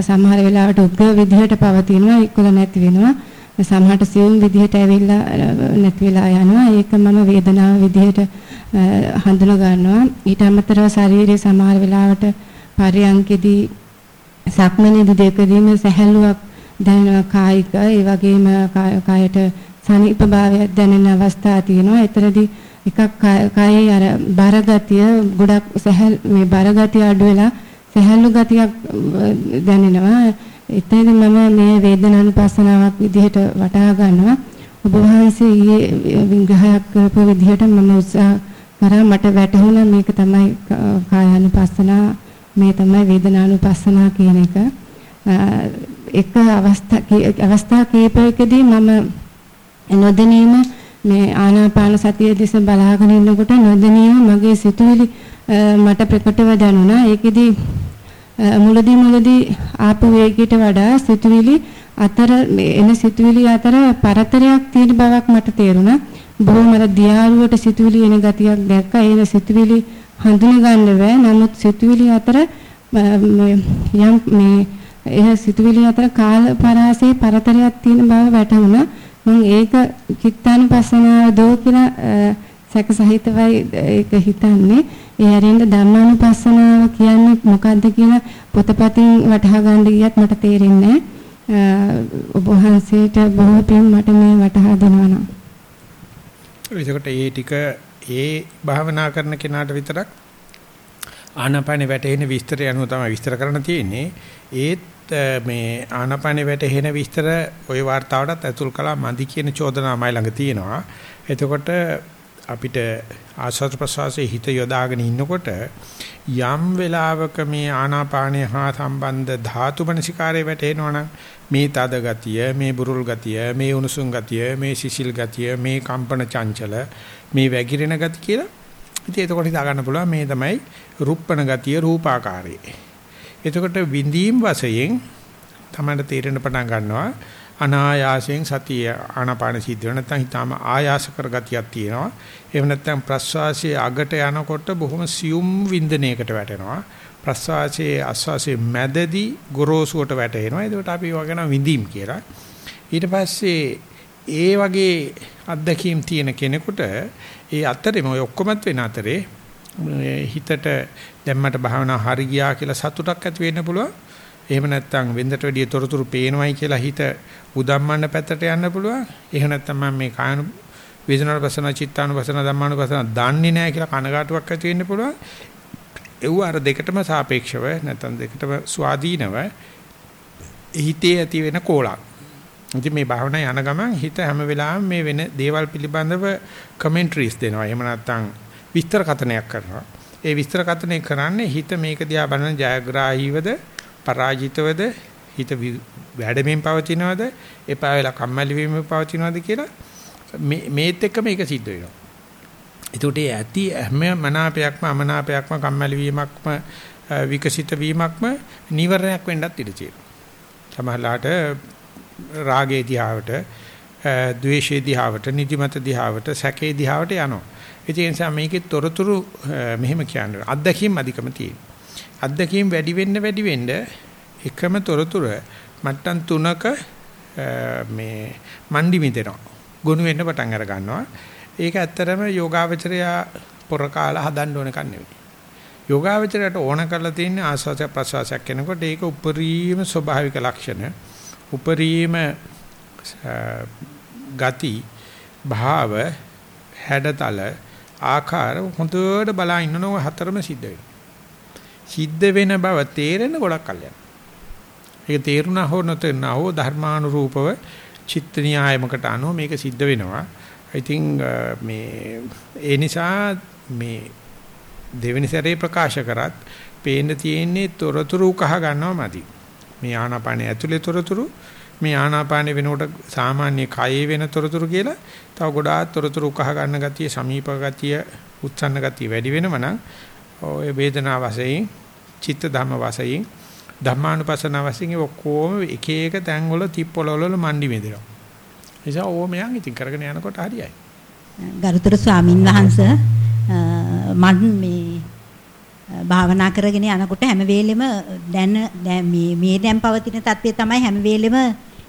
සමහර වෙලාවට උග්‍ර විදිහට පවතිනවා, ඉක්කොල නැති වෙනවා. සමහරට සියුම් විදිහට ඇවිල්ලා නැති වෙලා යනවා. ඒක මම වේදනාව විදිහට හඳුනා ගන්නවා. ඊට අමතරව ශරීරයේ සමහර වෙලාවට පරියන්කෙදී සක්මනේදී දෙකදීම සැහැල්ලුවක් දැනෙනවා කායික ඒ වගේම කායට සනීප භාවයක් දැනෙන අවස්ථා තියෙනවා. එතරදී එකක් කායේ අර බරගතිය ගොඩක් සැහැල් මේ බරගතිය අඩු වෙලා සැහැල්ලු ගතියක් දැනෙනවා. එතනදී මම මේ වේදනානුපස්සනාවක් විදිහට වටහා ගන්නවා. ඔබ වහන්සේ ඊයේ විග්‍රහයක් කරපු විදිහට මම උත්සාහ කරා මට වැටහුණා මේක තමයි කායානුපස්සනා මේ තමයි වේදනානුපස්සනා කියන එක. එක අවස්ථා අවස්ථා කීපයකදී මම නොදැනීම මේ ආනාපාන සතිය දිස බලාගෙන ඉන්නකොට නොදැනීම මගේ සිතුවිලි මට ප්‍රකටව දැනුණා. ඒකෙදි මුලදී මුලදී ආපු වේගයට වඩා සිතුවිලි අතර එන සිතුවිලි අතර පරතරයක් තියෙන බවක් මට තේරුණා. බොහොම අර දියාරුවට සිතුවිලි එන ගතියක් දැක්කා. ඒ සිතුවිලි හඳුනා ගන්න බෑ. නමුත් සිතුවිලි අතර යම් මේ එහ සිතුවිලි අතර කාල පරාසයේ පරතරයක් තියෙන බව වැටහුණා. මම ඒක චිත්තානුපස්සනාව දෝ කියලා සැක සහිතවයි ඒක හිතන්නේ. ඒ හැරෙන්න ධම්මානුපස්සනාව කියන්නේ මොකද්ද කියලා පොතපතින් වටහා ගන්න ගියත් මට තේරෙන්නේ ඔබ වහන්සේට බොහෝ පින් මට මේ වටහා දෙනවා නම්. ඒකට ඒ ටික ඒ භාවනා කරන කෙනාට විතරක් ආනාපානෙ වැටෙන විස්තරය අනුව තමයි විස්තර කරන්න තියෙන්නේ. ඒත් මේ ආනපනේ වැටෙන විස්තර ওই වார்த்தාවටත් ඇතුල් කළා මදි කියන චෝදනාවමයි ළඟ තියෙනවා. එතකොට අපිට ආස්වාද ප්‍රසවාසයේ හිත යොදාගෙන ඉන්නකොට යම් වෙලාවක මේ ආනාපානය හා සම්බන්ධ ධාතු මනසිකාරයේ වැටෙනවනම් මේ තද ගතිය, මේ බුරුල් ගතිය, මේ උණුසුම් ගතිය, මේ සිසිල් ගතිය, මේ කම්පන චංචල, මේ වැగిරෙන ගති කියලා. ඉතින් එතකොට හිතා ගන්න පුළුවන් මේ තමයි රුප්පණ ගතිය රූපාකාරයේ. එතකොට විඳීම් වශයෙන් තමයි තේරෙන්න පටන් ගන්නවා අනායාසයෙන් සතිය ආනාපාන සිද්ධ වෙන නැත්නම් හිතාම ආයාස කර ගතියක් තියෙනවා. එහෙම නැත්නම් ප්‍රස්වාසයේ අගට යනකොට බොහොම සියුම් වින්දනයකට වැටෙනවා. ප්‍රස්වාසයේ ආස්වාසයේ මැදදී ගොරෝසුවට වැටෙනවා. ඒකට අපි වගන විඳීම් කියලා. ඊට පස්සේ ඒ වගේ අත්දැකීම් තියෙන කෙනෙකුට ඒ අතරෙම ඔය ඔක්කොමත් වෙන අතරේ හිතට දැම්මට භාවනා හරි ගියා කියලා සතුටක් ඇති වෙන්න පුළුවන්. එහෙම නැත්නම් වෙන්දට වැඩිය තොරතුරු පේනවයි කියලා හිත උදම්මන්න පැත්තට යන්න පුළුවන්. එහෙම නැත්නම් මම මේ කායන වේදනානුපසන චිත්තානුපසන ධම්මානුපසන දන්නේ නැහැ කියලා කනගාටුවක් ඇති වෙන්න පුළුවන්. ඒව අර දෙකටම සාපේක්ෂව නැත්නම් දෙකටම ස්වාධීනව හිතේ ඇති වෙන කෝලක්. ඉතින් මේ භාවනා යන ගමන් හිත හැම වෙලාවෙම මේ වෙන දේවල් පිළිබඳව කමෙන්ටරිස් දෙනවා. එහෙම නැත්නම් විස්තර කතනයක් කරනවා. ඒ විස්තර කතනය කරන්නේ හිත මේක දිහා බලන ජයග්‍රාහීවද පරාජිතවද හිත වැඩමින් පවතිනවද එපා වෙලා කම්මැලි වීම පවතිනවද කියලා මේ මේත් එක්ක මේක සිද්ධ වෙනවා. ඒකට ඇති හැම මනාපයක්ම අමනාපයක්ම කම්මැලි වීමක්ම විකසිත වීමක්ම නිවරණයක් වෙන්නත් ඉඩ තියෙනවා. සමහරලාට රාගේ දිහාවට, ද්වේෂේ දිහාවට, නිදිමත දිහාවට, සැකේ දිහාවට යනවා. ඒ නිසා මේකේ තොරතුරු මෙහෙම කියන්නේ අත්දැකීම් අධිකම තියෙනවා. අත්දැකීම් වැඩි වෙන්න වැඩි වෙන්න එකම තොරතුර මට්ටම් තුනක මේ මණ්ඩි මිදෙනවා. ගොනු වෙන්න පටන් අර ගන්නවා. ඒක ඇත්තරම යෝගාවචරයා පොර කාලා හදන්න ඕන එකක් නෙවෙයි. යෝගාවචරයට ඕන කරලා තියෙන ආස්වාද ප්‍රසවාසයක් වෙනකොට ඒක උපරිම ස්වභාවික ලක්ෂණ උපරිම ගති භාව හැඩතල ආකාර හොඳට බලා ඉන්නනෝ හතරම සිද්ධ වෙනවා. සිද්ධ වෙන බව තේරෙන ගොඩක් කල් යනවා. ඒක තේරුණා හෝ නොතේරුණා හෝ ධර්මානුරූපව චිත්ත න්‍යායමකට අනුව මේක සිද්ධ වෙනවා. I think uh, මේ ඒ නිසා මේ දෙවෙනි සැරේ ප්‍රකාශ කරත් පේන්න තියෙන්නේ තොරතුරු කහ ගන්නවා මදි. මේ ආනාපානය ඇතුලේ තොරතුරු මේ ආනාපානෙ වෙනකොට සාමාන්‍ය කයේ වෙන තොරතුරු කියලා තව ගොඩාක් තොරතුරු කහ ගන්න ගතිය සමීප ගතිය උත්සන්න ගතිය වැඩි වෙනව නම් ඔය වේදනා වශයෙන් චිත්ත ධම්ම වශයෙන් ධම්මානුපස්සන වශයෙන් ඔක්කොම එක එක තැන්වල තිප්පොළවල මණ්ඩි මෙදෙනවා. නිසා ඕම යන් ඉතින් කරගෙන යනකොට හරියයි. ගරුතර ස්වාමින් වහන්සේ මම මේ භාවනා කරගෙන යනකොට හැම වෙලෙම දැන් මේ මේ දැන් පවතින தත්ත්වය තමයි හැම වෙලෙම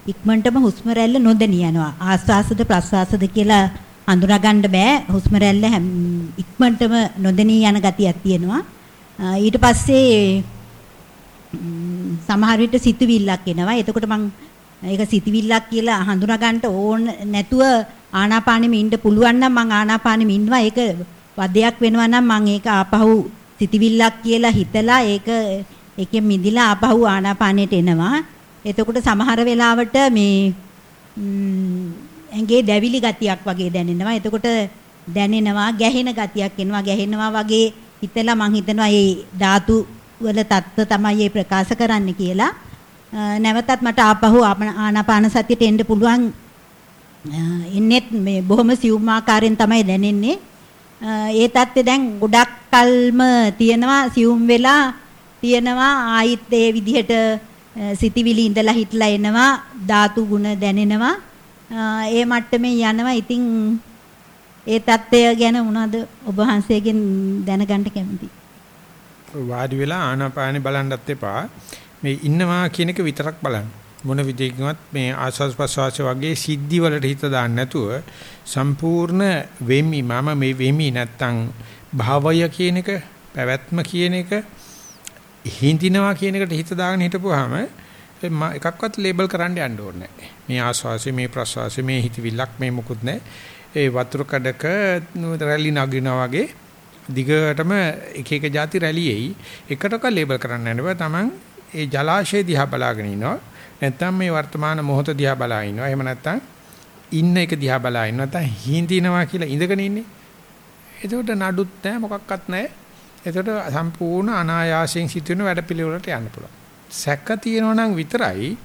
ඉක්මනටම හුස්ම රැල්ල නොදැනී යනවා. ආස්වාසද ප්‍රස්වාසද කියලා හඳුනා ගන්න බෑ. හුස්ම රැල්ල ඉක්මනටම නොදැනී යන ගතියක් තියෙනවා. ඊට පස්සේ සමහර විට සිතුවිල්ලක් එනවා. එතකොට මම ඒක සිතුවිල්ලක් කියලා හඳුනා ගන්නට ඕන නැතුව ආනාපානෙම ඉන්න පුළුවන් නම් මම ආනාපානෙම ඉන්නවා. ඒක වදයක් වෙනවා නම් මම ඒක ආපහු සිතුවිල්ලක් කියලා හිතලා ඒක ඒකෙන් මිදිලා ආපහු ආනාපානෙට එනවා. එතකොට සමහර වෙලාවට මේ ඇඟේ දැවිලි ගතියක් වගේ දැනෙනවා. එතකොට දැනෙනවා ගැහෙන ගතියක් එනවා ගැහෙනවා වගේ හිතලා මං හිතනවා මේ ධාතු වල தত্ত্ব තමයි මේ ප්‍රකාශ කරන්න කියලා. නැවතත් මට ආපහු ආනාපාන සතියට එන්න පුළුවන් එන්නේත් මේ බොහොම සියුම් ආකාරයෙන් තමයි දැනෙන්නේ. ඒ தත්ත්වය දැන් ගොඩක් කල්ම තියෙනවා සියුම් වෙලා තියෙනවා ආයිත් ඒ විදිහට සිතිවිලි ඉඳලා හිටලා එනවා ධාතු ගුණ දැනෙනවා. ඒ මට්ටමේ යනවා. ඉතින් ඒ தත්ත්වය ගැන මොනවද ඔබ වහන්සේගෙන් දැනගන්න කැමතියි වාඩි වෙලා ආනාපානෙ බලන්නත් එපා. මේ ඉන්නවා කියන එක විතරක් බලන්න. මොන විදිහකින්වත් මේ ආස්වාස් ප්‍රසවාස වගේ සිද්ධි වලට හිත දාන්න නැතුව සම්පූර්ණ වෙමි. මම මේ වෙමි නැත්තම් භාවය කියන එක පැවැත්ම කියන එක හිඳිනවා කියන එකට හිත දාගෙන හිටපුවාම එකක්වත් ලේබල් කරන්න යන්න ඕනේ මේ ආස්වාසි මේ ප්‍රසවාසි මේ හිතවිල්ලක් මේ මුකුත් නැහැ. ඒ වතුර කඩක රැලි නගිනා වගේ දිගටම එක එක જાති රැලි එයි එකටක ලේබල් කරන්න යන්න බෑ. Taman ඒ ජලාශය දිහා බලාගෙන ඉනවා. නැත්නම් මේ වර්තමාන මොහොත දිහා බලා ඉන්නවා එහෙම නැත්නම් ඉන්න එක දිහා බලා ඉන්නවා නැත්නම් හිඳිනවා කියලා ඉඳගෙන ඉන්නේ. එතකොට නඩුත් නැහැ මොකක්වත් නැහැ. එතකොට සම්පූර්ණ අනායාසයෙන් සිදුවෙන වැඩපිළිවෙලට යන්න පුළුවන්. සැක තියෙනවා නම් විතරයි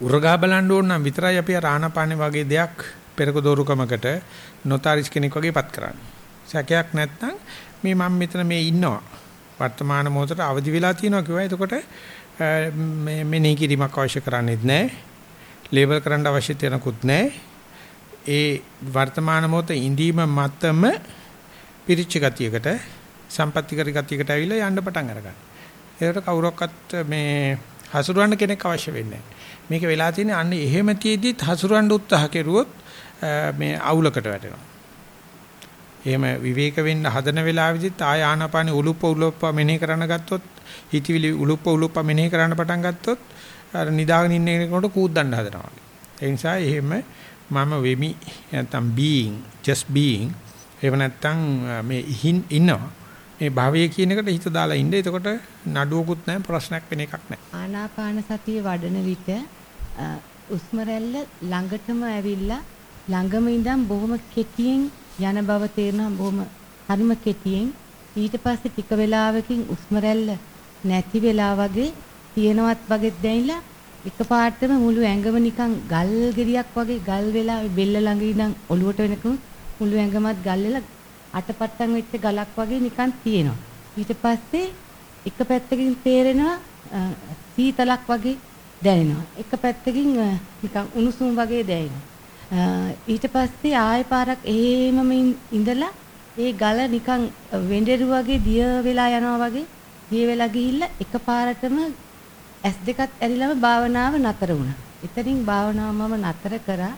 උරගා බලන්න ඕන නම් විතරයි අපි ආනාපානේ වගේ දෙයක් පෙරක දෝරුකමකට නොතාරිස් කෙනෙක් වගේපත් කරන්නේ. සැකයක් නැත්නම් මේ මම මෙතන මේ ඉන්නවා. වර්තමාන මොහොතට අවදි වෙලා තියෙනවා කිව්වා. එතකොට මේ මෙනෙහි කිරීමක් අවශ්‍ය කරන්නේත් නැහැ. ලේබල් කරන්න අවශ්‍ය තැනකුත් නැහැ. ඒ වර්තමාන මොහොත ඉඳීම මතම පිරිච්ච ගතියකට සම්පත්‍ති කර ගතියකට ඇවිල්ලා යන්න පටන් අරගන්න. ඒකට කවුරක්වත් මේ හසුරවන්න කෙනෙක් අවශ්‍ය වෙන්නේ නැහැ. මේක වෙලා තියෙන්නේ අන්න එහෙම තියේදීත් හසුරවන්න උත්සාහ කෙරුවොත් මේ අවුලකට වැටෙනවා. එහෙම විවේක වෙන්න හදන වෙලාවෙදිත් ආය ආනාපානෙ උලුප්ප උලුප්ප මෙනෙහි කරන්න ගත්තොත් හිතවිලි උලුප්ප උලුප්ප මෙනෙහි කරන්න පටන් ගත්තොත් අර නිදාගෙන ඉන්න කෙනෙකුට කූද්දන්න හදනවා. ඒ නිසා එහෙම මම වෙමි නැත්නම් being just being එහෙම නැත්නම් මේ ඉන්නවා මේ භවයේ කියන එකට හිත දාලා ඉන්න. එතකොට නඩුවකුත් නැහැ ප්‍රශ්නයක් වෙන එකක් නැහැ. ආනාපාන සතිය වඩන විට උස්ම රැල්ල ළඟටම ඇවිල්ලා ළඟම ඉඳන් බොහොම කෙටියෙන් යන බව තේරෙනවා බොහොම හරිම කෙටියෙන්. ඊට පස්සේ ටික වෙලාවකින් උස්ම රැල්ල නැති වෙලා වගේ තියෙනවත් වගේ දැනිලා එකපාරටම මුළු ඇඟම නිකන් ගල් ගෙඩියක් වගේ ගල් වෙලා බෙල්ල ළඟ ඉඳන් ඔලුවට වෙනකම් මුළු ඇඟමත් ගල් වෙලා අටපට්ටම් වෙච්ච ගලක් වගේ නිකන් තියෙනවා. ඊට පස්සේ එක පැත්තකින් තේරෙනවා සීතලක් වගේ දැනෙනවා. එක පැත්තකින් නිකන් උණුසුම් වගේ දැනෙනවා. ඊට පස්සේ ආයෙ පාරක් එහෙමම ඉඳලා ඒ ගල නිකන් වෙඬෙරු වගේ දිය වෙලා යනවා වගේ දිය වෙලා ගිහිල්ලා එකපාරටම ඇස් දෙකත් ඇරිලාම භාවනාව නතර වුණා. එතනින් භාවනාව මම නතර කරා.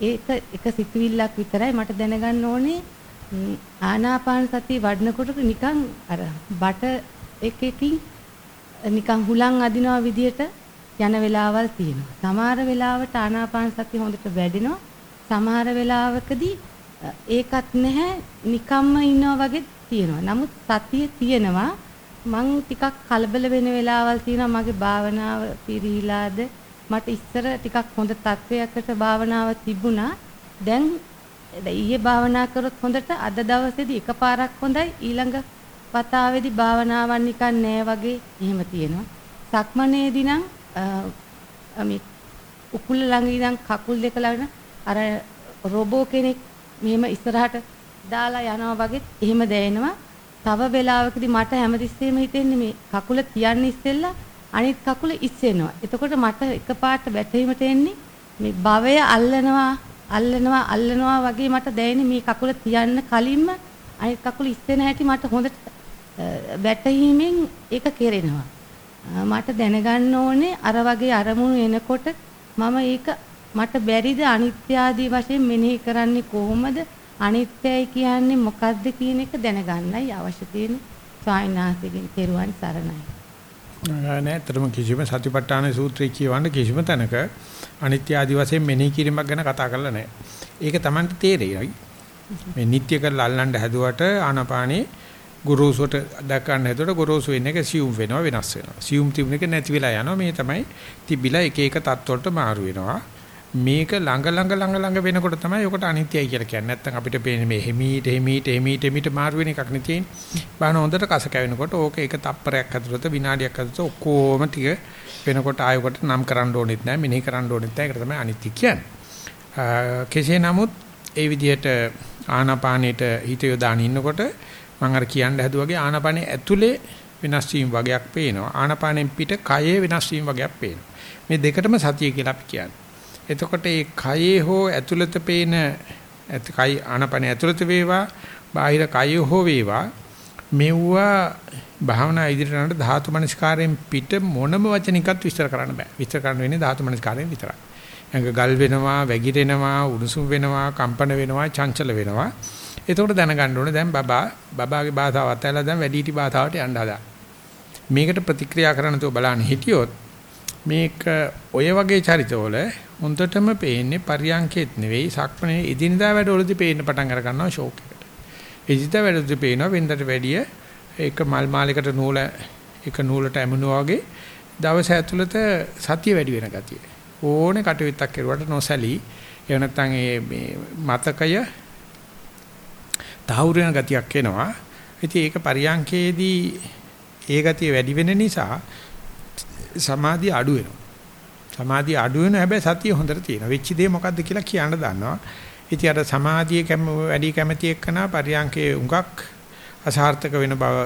ඒක එක සිතුවිල්ලක් විතරයි මට දැනගන්න ඕනේ ආනාපාන සතිය වඩනකොට නිකන් අර බට එකකින් නිකන් හුලං අදිනවා විදියට යන වෙලාවල් තියෙනවා. සමහර වෙලාවට ආනාපාන සතිය හොඳට වැඩෙනවා. සමහර වෙලාවකදී ඒකත් නැහැ නිකම්ම ඉන්නවා වගේ තියෙනවා. නමුත් සතිය තියෙනවා මං ටිකක් කලබල වෙන වෙලාවල් තියෙනවා මගේ භාවනාව පිරීලාද මට ඉස්සර ටිකක් හොඳ තත්වයකට භාවනාව තිබුණා. දැන් ඊයේ භාවනා කරොත් හොඳට අද දවසේදී එකපාරක් හොඳයි ඊළඟ වතාවේදී භාවනාවක් නිකන් නෑ වගේ එහෙම තියෙනවා. සක්මනේදී නම් මේ උකුල ළඟ ඉඳන් කකුල් දෙක ළඟ අර රොබෝ කෙනෙක් මෙහෙම ඉස්සරහට දාලා යනවා වගේ එහෙම දැනෙනවා. තව වෙලාවකදී මට හැමතිස්සෙම හිතෙන්නේ මේ කකුල තියන්න ඉස්සෙල්ලා අනිත් කකුල ඉස්සෙනවා. එතකොට මට එකපාරට වැටීමට එන්නේ මේ භවය අල්ලනවා අල්ලනවා අල්ලනවා වගේ මට දැනෙන්නේ මේ කකුල තියන්න කලින්ම අනිත් කකුල ඉස්සෙන හැටි මට හොඳට වැටහීමෙන් ඒක කෙරෙනවා. මට දැනගන්න ඕනේ අර වගේ අරමුණු එනකොට මම ඒක මට බැරිද අනිත්‍ය ආදී වශයෙන් මෙනෙහි කරන්නේ කොහොමද අනිත්‍යයි කියන්නේ මොකද්ද කියන එක දැනගන්නයි අවශ්‍ය තියෙන්නේ ස්වාමීන් වහන්සේගෙන් තෙරුවන් සරණයි. නෑ, තරම කිසිම සතිපට්ඨාන සූත්‍රය කියවන්න කිසිම තැනක අනිත්‍ය ආදී වශයෙන් මෙනෙහි කිරීමක් ගැන කතා කරලා නෑ. ඒක Tamanට තේරෙයි. මේ නිට්ටය කරලා අල්ලන්න හැදුවට ආනාපානේ ගුරුසුට දැක ගන්න හැදුවට ගුරුසු වෙන එක සියුම් වෙනවා වෙනස් වෙනවා. සියුම් තිබුණ එක නැති වෙලා යනවා. මේ තමයි තිබිලා එක එක තත්ත්වවලට මාරු වෙනවා. මේක ළඟ ළඟ ළඟ ළඟ වෙනකොට තමයි ඔකට අනිත්‍යයි කියලා කියන්නේ. නැත්තම් අපිට පේන්නේ මේ හිමීට හිමීට හිමීට හිමීට මාරු වෙන එකක් නේ තියෙන්නේ. බාන හොඳට කස කැවෙනකොට ඕක එක තප්පරයක් ඇතුළත විනාඩියක් ඇතුළත ඔක්කොම ටික වෙනකොට ආයකට නම් කරන්න ඕනෙත් නැහැ, මෙනෙහි කරන්න ඕනෙත් නැහැ. ඒකට තමයි අනිත්‍ය කියන්නේ. කෙසේ නමුත් ඒ විදිහට ආනාපානෙට හිත යොදාන ඉන්නකොට මම අර කියන්න හැදුවාගේ ආනාපානෙ ඇතුලේ වෙනස් වීම වගේක් පේනවා. ආනාපානෙන් පිට කයේ වෙනස් වීම වගේක් පේනවා. මේ දෙකටම සතිය කියලා අපි කියන්නේ. එතකොට ඒ කයේ හෝ ඇතුළත පේන කයි ආනපන ඇතුළත වේවා බාහිර කය හෝ වේවා මෙවුවා භාවනා ඉදිරියට යනකොට ධාතු මනස්කාරයෙන් පිට මොනම වචනිකත් විස්තර කරන්න බෑ. විස්තර කරන්න වෙන්නේ ධාතු මනස්කාරයෙන් විතරයි. එංග ගල් වෙනවා, වැగిරෙනවා, උණුසුම් වෙනවා, කම්පන වෙනවා, චංචල වෙනවා. එතකොට දැනගන්න ඕනේ දැන් බබා බබාගේ භාෂාවත් ඇලා දැන් වැඩිහිටි භාෂාවට යන්න හදා. මේකට ප්‍රතික්‍රියා කරන්න තෝ බලන්න හිටියොත් මේක ඔය වගේ චරිතවල හොඳටම පේන්නේ පරියන්කෙත් නෙවෙයි සක්මනේ එදිනදා වැඩවලදී පේන්න පටන් අර ගන්නවා ෂෝක් එකට. එදිනදා වැඩවලදී පේනවා වෙනදට වැඩිය එක මල් මාලයකට නූල එක නූලට ඇමුණා වගේ දවස ඇතුළත සතිය වැඩි වෙන ගතිය. ඕනේ කටයුත්තක් කරුවට නොසැලී එහෙම නැත්නම් මේ මතකය තහවුරු වෙන ගතියක් එනවා. ඉතින් ඒක පරියන්කේදී ඒ ගතිය වැඩි වෙන නිසා සමාධිය අඩු වෙනවා. සමාධිය අඩු වෙන හැබැයි සතිය හොඳට තියෙනවා. වෙච්ච දේ මොකද්ද කියලා කියන්න දන්නවා. ඉතින් අර සමාධිය කැම වැඩි කැමැති එක්කන පරියන්කේ උඟක් අසාර්ථක වෙන බව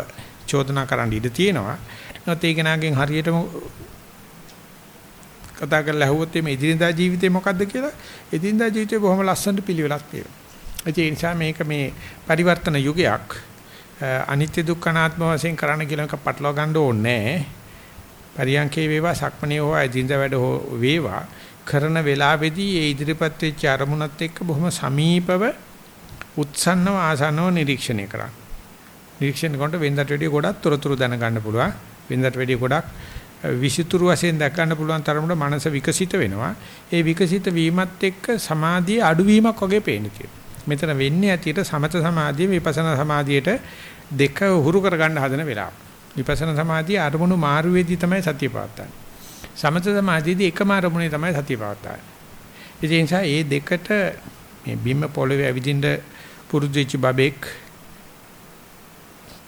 චෝදනා කරන්න ඉඩ තියෙනවා. නැත්නම් ඒ කෙනාගෙන් හරියටම කතා කරලා අහුවොත් මේ එදිනදා ජීවිතේ මොකද්ද කියලා එදිනදා ජීවිතේ බොහොම ලස්සනට පිළිවෙලක් තියෙනවා. ඒ නිසා මේක මේ පරිවර්තන යුගයක් අනිත්‍ය දුක්ඛ අනාත්ම වශයෙන් කරන්න කියලා එක පටලවා ගන්න ඕනේ නැහැ. පරියන්කේ වේවා සක්මණේ හෝ අදින්ද වැඩ හෝ වේවා කරන වෙලාවේදී ඒ ඉදිරිපත් වෙච්ච අරමුණත් එක්ක බොහොම සමීපව උත්සන්නව ආසන්නව නිරීක්ෂණය කරන්න. නිරීක්ෂණ කරනකොට වෙනදට වැඩිය ගොඩක් තොරතුරු දැනගන්න පුළුවන්. වෙනදට වැඩිය ගොඩක් විසිතුරු වශයෙන් දැක ගන්න පුළුවන් තරමට මනස විකසිත වෙනවා. ඒ විකසිත වීමත් එක්ක සමාධියේ අඩුවීමක් වගේ පේනවා. මෙතන වෙන්නේ ඇතියට සමත සමාධිය විපස්සනා සමාධියට දෙක උහුරු කරගන්න හදන වෙලාව. විපස්සනා සමාධිය අරමුණු මාරු වෙදී තමයි සතිය පවත්න්නේ. සමත සමාධියේදී එකම අරමුණේ තමයි සතිය පවත්න්නේ. ඒ නිසා මේ දෙකට මේ බිම්ම පොළවේ ඇවිදින්න පුරුදු වෙච්ච බබෙක්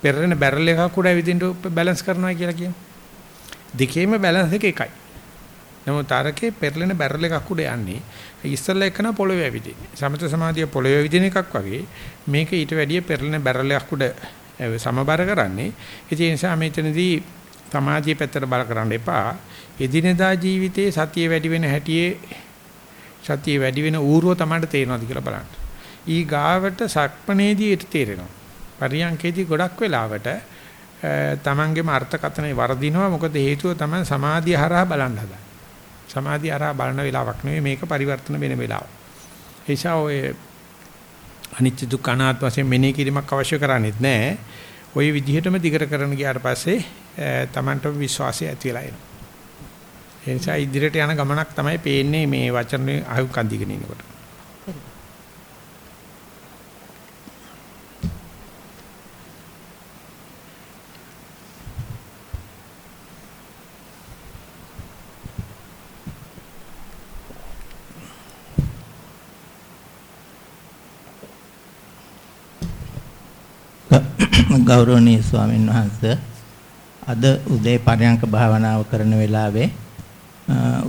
පෙරෙන බැරල් එකක් උඩ ඇවිදින්න බැලන්ස් කරනවා කියලා කියමු. දෙකේම බැලන්ස් එක එකයි. නමුත් අරකේ පෙරලෙන බැරල් එකක් උඩ යන්නේ ඉස්සල්ලා එකන පොළවේ ඇවිදින්නේ. සමත සමාධිය පොළවේ ඇවිදින එකක් වගේ මේක ඊට වැඩිය පෙරලෙන බැරල් එකක් උඩ සමබර කරන්නේ. ඒ නිසා මෙතනදී සමාධිය පැත්තට බල කරන්න එපා. එදිනෙදා ජීවිතයේ සතිය වැඩි වෙන හැටියේ සතිය වැඩි වෙන ඌරුව තමයි තේරෙනවද කියලා බලන්න. ඊ ගාවට සක්මණේදී ඒක තේරෙනවා. පරියන්කේදී ගොඩක් වෙලාවට තමන්ගේම අර්ථකථනය වර්ධිනවා මොකද හේතුව තමයි සමාධිය හරහා බලන්න හදන්නේ. සමාධිය හරහා බලන වෙලාවක් නෙවෙයි මේක පරිවර්තන වෙන වෙලාව. ඒසා ඔය අනිත්‍ය දුක්ඛ අනාත්ම වශයෙන් මෙනෙහි කිරීමක් අවශ්‍ය කරන්නේත් නැහැ. ওই විදිහටම දිගට කරන ගියාට පස්සේ Tamanට විශ්වාසය ඇති වෙලා එනවා. ඒ නිසා ඉදිරියට යන ගමනක් තමයි පේන්නේ මේ වචන ආයු කන්දිගෙන ඉනකොට. ගෞරවනීය ස්වාමීන් වහන්සේ අද උදේ පරයන්ක භාවනාව කරන වෙලාවේ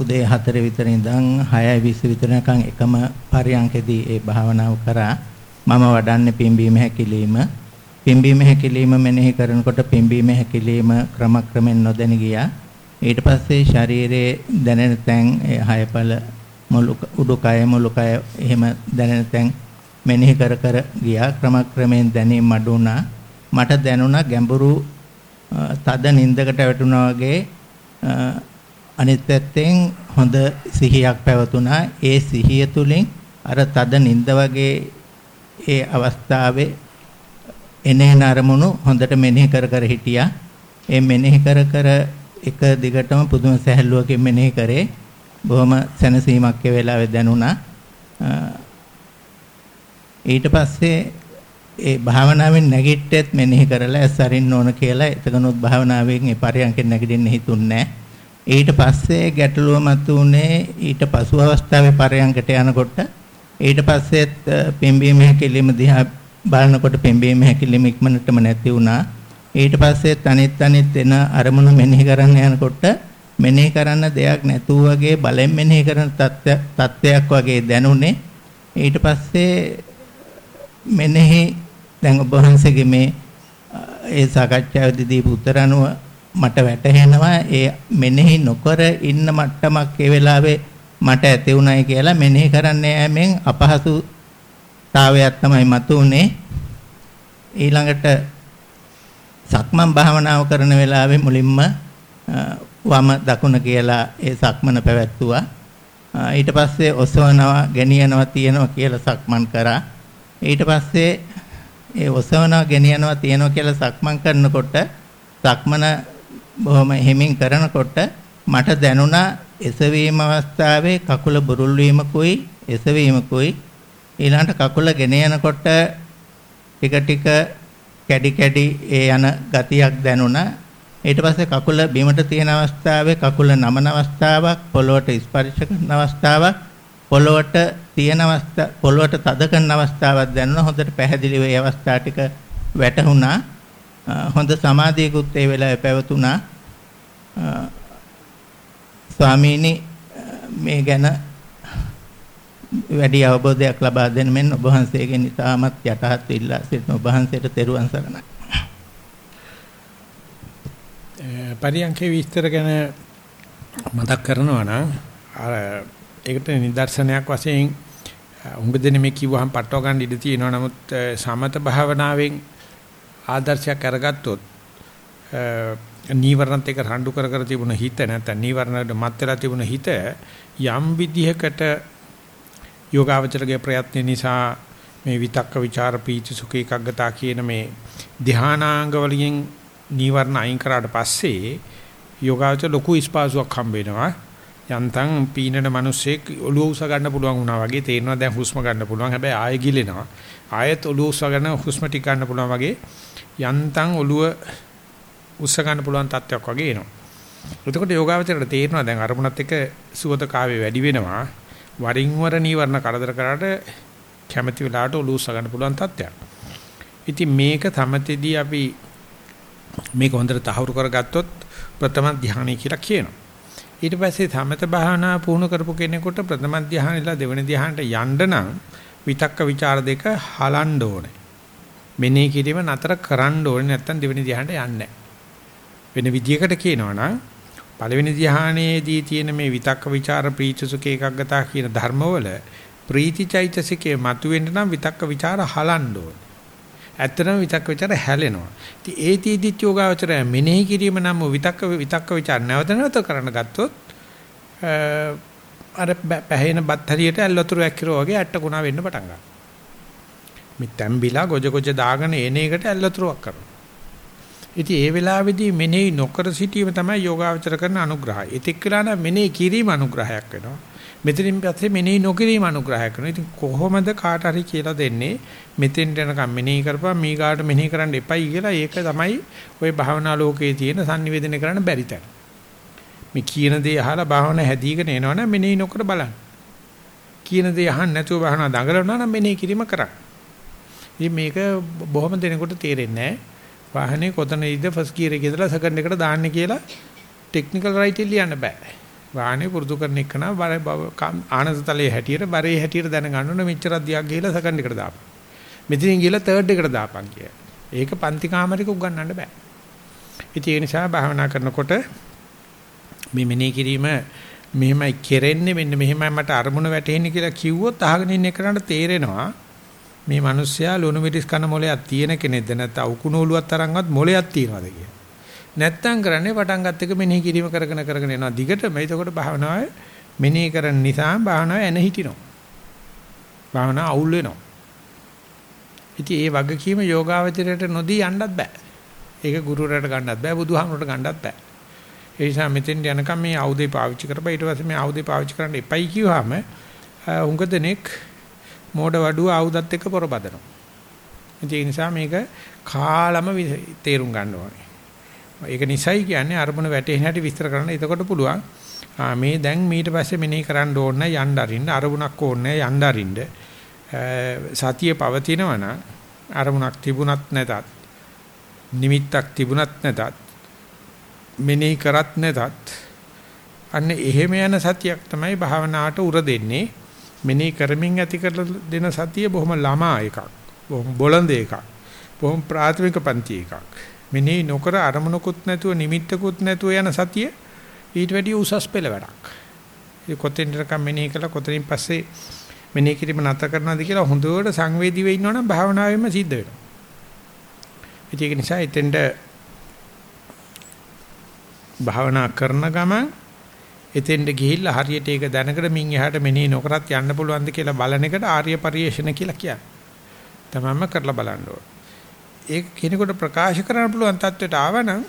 උදේ 4 විතර ඉඳන් 6:20 විතර නිකන් එකම පරයන්කෙදී ඒ භාවනාව කරා. මම වඩන්නේ පිම්බීම හැකිලිම. පිම්බීම හැකිලිම මෙනෙහි කරනකොට පිම්බීම හැකිලිම ක්‍රමක්‍රමෙන් නොදැන ගියා. ඊට පස්සේ ශරීරයේ දැනෙන තැන් ඒ හයපල මුළු උඩුකය මුළුකය එහෙම දැනෙන තැන් මෙනෙහි කර කර ගියා. ක්‍රමක්‍රමයෙන් දැනීම මඩුණා. මට දැනුණා ගැඹුරු තද නින්දකට වැටුණා වගේ අනිත් පැත්තෙන් හොඳ සිහියක් පැවතුණා. ඒ සිහිය තුලින් අර තද නින්ද වගේ ඒ අවස්ථාවේ එනේන අරමුණු හොඳට මෙනෙහි කර කර හිටියා. ඒ මෙනෙහි කර කර එක දිගටම පුදුම සැහැල්ලුවකින් මෙනෙහි කරේ. බොහොම සැනසීමක් ඒ වෙලාවේ දැනුණා. ඊට පස්සේ ඒ භාවනාවෙන් නැගිට්ටෙත් මෙනෙහි කරලා ඇස් අරින්න ඕන කියලා එතකනොත් භාවනාවෙන් ඒ පරියන්කෙන් නැගිටින්න හිතුන්නේ ඊට පස්සේ ගැටලුව මතුනේ ඊට පසු අවස්ථාවේ පරියන්කට යනකොට ඊට පස්සෙත් පිම්බීම හැකිලිම දිහා බලනකොට පිම්බීම හැකිලිම ඉක්මනටම නැති වුණා. ඊට පස්සෙත් අනිත් අනිත් එන අරමුණු මෙනෙහි කරන්න යනකොට මෙනෙහි කරන්න දෙයක් නැතුව වගේ බලෙන් මෙනෙහි කරන තත්ත්වයක් වගේ දැනුනේ. ඊට පස්සේ මෙනෙහි දැන් ඔබ වහන්සේගේ මේ ඒ සාකච්ඡාවේදී දීපු උත්තර අනුව මට වැටහෙනවා ඒ මෙනෙහි නොකර ඉන්න මට්ටමක් ඒ වෙලාවේ මට ඇති උනායි කියලා මෙනෙහි කරන්නේ යෑමෙන් අපහසුතාවයක් තමයි මතුනේ ඊළඟට සක්මන් භාවනාව කරන වෙලාවේ මුලින්ම වම දකුණ කියලා ඒ සක්මන පැවැත්තුවා. ඊට පස්සේ ඔසවනවා ගෙනියනවා තියනවා කියලා සක්මන් කරා. ඊට පස්සේ ඒ ඔසවනවා ගෙනියනවා තියනවා කියලා සක්මන් කරනකොට සක්මන බොහොම හිමින් කරනකොට මට දැනුණා එසවීම අවස්ථාවේ කකුල බුරුල් වීමකුයි එසවීමකුයි. ඊළඟට කකුල ගෙන යනකොට ටික ටික කැඩි කැඩි ඒ යන ගතියක් දැනුණා. ඊට පස්සේ කකුල බිමට තියෙන අවස්ථාවේ කකුල නමන අවස්ථාවක් පොළොවට ස්පර්ශ කරන අවස්ථාවක් පොළොවට තියෙන අවස්ථා පොළොවට තද කරන අවස්ථාවක් දැනුණා හොඳට පැහැදිලිව ඒ අවස්ථා ටික වැටහුණා. හොඳ සමාධියකුත් ඒ වෙලාවේ පැවතුණා. ස්වාමීනි මේ ගැන වැඩි අවබෝධයක් ලබා දෙන්න මෙන්න ඔබ වහන්සේගෙන් ඉතාමත් යටහත් ඉල්ලා සිටින ඔබ වහන්සේට තෙරුවන් සරණයි. පරියන්කේ විස්තර ගැන මතක් කරනවා නම් අර ඒකට නිදර්ශනයක් වශයෙන් උඟ දෙන මේ කිව්වහම පටව ගන්න ඉඩ තියෙනවා. නමුත් සමත භාවනාවෙන් ආදර්ශයක් අරගත්තොත් නීවරණත් එක්ක රණ්ඩු කර කර තිබුණ හිත නැත්නම් නීවරණවලට මත් වෙලා තිබුණ හිත යම් විදිහකට යෝගාවචරගේ ප්‍රයත්න නිසා මේ විතක්ක ਵਿਚාර පීති සුඛ ඒකග්ගතා කියන මේ ධානාංග වලින් නීවරණ අයින් කරාට පස්සේ යෝගාවචර ලොකු ස්පාසුවක් හම්බ වෙනවා. යන්තම් පීනන මිනිස්සෙක් ඔළුව උස ගන්න පුළුවන් වුණා වගේ තේරෙනවා දැන් හුස්ම ගන්න පුළුවන් හැබැයි ආයෙ ගිලෙනවා ආයෙත් ඔළුව උස ගන්න හුස්ම ටික ගන්න පුළුවන් වගේ යන්තම් ඔළුව උස්ස ගන්න පුළුවන් තත්ත්වයක් වගේ එනවා. එතකොට යෝගාවචරයට තේරෙනවා දැන් අරමුණත් එක්ක සුවතකාවේ වැඩි වෙනවා. වරින් වර නීවරණ කරදර කරාට කැමැති වෙලාවට ඔලුව උස්ස ගන්න පුළුවන් තත්ත්වයක්. ඉතින් මේක තමතේදී අපි මේක හොඳට තහවුරු කරගත්තොත් ප්‍රථම ධානය කියලා කියනවා. ඊට පස්සේ සමත භාවනා පුහුණු කරපු කෙනෙකුට ප්‍රථම ධ්‍යානෙලා දෙවෙනි ධ්‍යානට යන්න නම් විතක්ක ਵਿਚාර දෙක හලන්න ඕනේ. මෙනෙහි කිරීම නතර කරන්න ඕනේ නැත්නම් දෙවෙනි ධ්‍යානට යන්නේ වෙන විදියකට කියනවා පළවෙනි ධ්‍යානයේදී තියෙන මේ විතක්ක ਵਿਚාර ප්‍රීතිසුඛ ඒකග්ගතා කියන ධර්මවල ප්‍රීතිචෛතසිකේ මතුවෙන්න නම් විතක්ක ਵਿਚාර හලන්න ඕනේ. ඇත්තටම විතක්ක ਵਿਚාර හැලෙනවා. ඉතින් ඒ තීදිත් යෝගාවචරය මෙනෙහි කිරීම නම් විතක්ක විතක්ක ਵਿਚාර නැවත නැවත කරන්න ගත්තොත් අර පැහැෙන බත් හරියට ඇල්වතුරු ඇක්කිරෝ වගේ ඇට්ටකුණා වෙන්න පටන් ගන්නවා. මේ තැඹිලා ගොජ ගොජ දාගෙන එන එකට ඇල්වතුරුවක් කරනවා. ඉතින් ඒ වෙලාවේදී මෙනෙහි නොකර සිටීම තමයි යෝගාවචර කරන අනුග්‍රහය. ඒත් එක්කලා නම් මෙනෙහි කිරීම අනුග්‍රහයක් වෙනවා. මෙතනින් පස්සේ මෙනෙහි නොකිරීම අනුග්‍රහයක් වෙනවා. ඉතින් කොහොමද කාට හරි කියලා දෙන්නේ මෙතෙන්ට යනකම් මෙනෙහි කරපුවා මීගාට මෙනෙහි කරන්න එපයි කියලා ඒක තමයි ওই භාවනා ලෝකයේ තියෙන sannivedana කරන්න බැරි තැන. මේ කියන දේ අහලා භාවනා හැදීගෙන එනවනම් මෙනෙහි නොකර බලන්න. කියන දේ අහන්න නැතුව භාවනා දඟලනවා නම් මෙනෙහි කිරීම කරන්න. ඉතින් මේක බොහොම දෙනෙකුට තේරෙන්නේ නැහැ. වාහනේ කොතනදීද ෆස්ට් ගියර් එකේ ඉඳලා සෙකන්ඩ් එකට දාන්නේ කියලා ටෙක්නිකල් රයිටින් ලියන්න බෑ. වාහනේ පුරුදු කරන එක නා බර ආනසතලයේ හැටියට බරේ හැටියට දැනගන්න ඕනේ මෙච්චරක් දිහා ගිහලා සෙකන්ඩ් එකට දාපන්. මෙතනින් ගිහලා තර්ඩ් එකට දාපන් කියලා. ඒක පන්ති කාමරයක උගන්වන්න බෑ. ඉතින් ඒ නිසා භාවනා කරනකොට මේ මෙනෙහි කිරීම මෙහෙමයි කෙරෙන්නේ මෙන්න මෙහෙමයි මට අරමුණ වැටෙන්නේ කියලා කිව්වොත් අහගෙන ඉන්න එකනට තේරෙනවා මේ මිනිස්සයා ලුණු මිරිස් කන මොලයක් තියෙන කෙනෙක්ද නැත්නම් උකුණු ඔලුවක් තරම්වත් මොලයක් තියනවාද කියලා. නැත්තම් කරන්නේ පටන් ගන්න එක මෙනෙහි කිරීම කරගෙන කරගෙන යනවා. දිගටම එතකොට භාවනාවේ මෙනෙහි කරන නිසා භාවනාව එන හිටිනවා. භාවනාව අවුල් වෙනවා. ඉතින් ඒ වගකීම යෝගාවචරයට නොදී යන්නත් බෑ. ඒක ගුරුවරයාට ගන්නත් බෑ බුදුහාමුදුරට ගන්නත් බෑ. ඒ නිසා මෙතෙන් යනකම් මේ ආයුධය පාවිච්චි කරපුවා ඊට පස්සේ මේ ආයුධය පාවිච්චි කරන්න එපයි කිව්වහම උඟ දෙනෙක් මෝඩ වඩුව ආයුධත් එක්ක පොරබදනවා. ඒ නිසා මේක කාලම තේරුම් ගන්න ඕනේ. ඒක නිසයි කියන්නේ අරමුණ වැටෙන හැටි විස්තර කරන්න. එතකොට පුළුවන් මේ දැන් ඊට පස්සේ මෙනෙහි කරන්න ඕන යන්න අරින්න අරමුණක් ඕනේ යන්න අරින්න. සතිය පවතිනවා නම් අරමුණක් තිබුණත් නැතත් නිමිත්තක් තිබුණත් නැතත් මෙනෙහි කරත් නැතත් අන්න එහෙම යන සතියක් තමයි භාවනාවට උර දෙන්නේ මෙනෙහි කරමින් ඇති කරලා දෙන සතිය බොහොම ළමා එකක් බොහොම බොළඳ එකක් බොහොම ප්‍රාථමික පන්ති එකක් මෙනෙහි නොකර අරමුණකුත් නැතුව නිමිත්තකුත් නැතුව යන සතිය ඊට වැඩිය උසස් පෙළ වැඩක් ඒ කොතෙන්දකම් මෙනෙහි කළා කොතනින් පස්සේ මෙනෙහි කිරීම නැතර කරනවාද කියලා හොඳට සංවේදී වෙ ඉන්නවනම් භාවනාවෙම සිද්ධ වෙනවා ඒක නිසා එතෙන්ට භාවනා කරන ගමන් එතෙන්ට ගිහිල්ලා හරියට ඒක දැනකට මින් එහාට මෙනෙහි නොකරත් යන්න පුළුවන්ද කියලා බලන එකට ආර්ය පරිශ්‍රණ කියලා කියන්නේ. තමන්ම කරලා බලන්න ඕන. ඒක කෙනෙකුට ප්‍රකාශ කරන්න පුළුවන් තත්වයට ආවනම්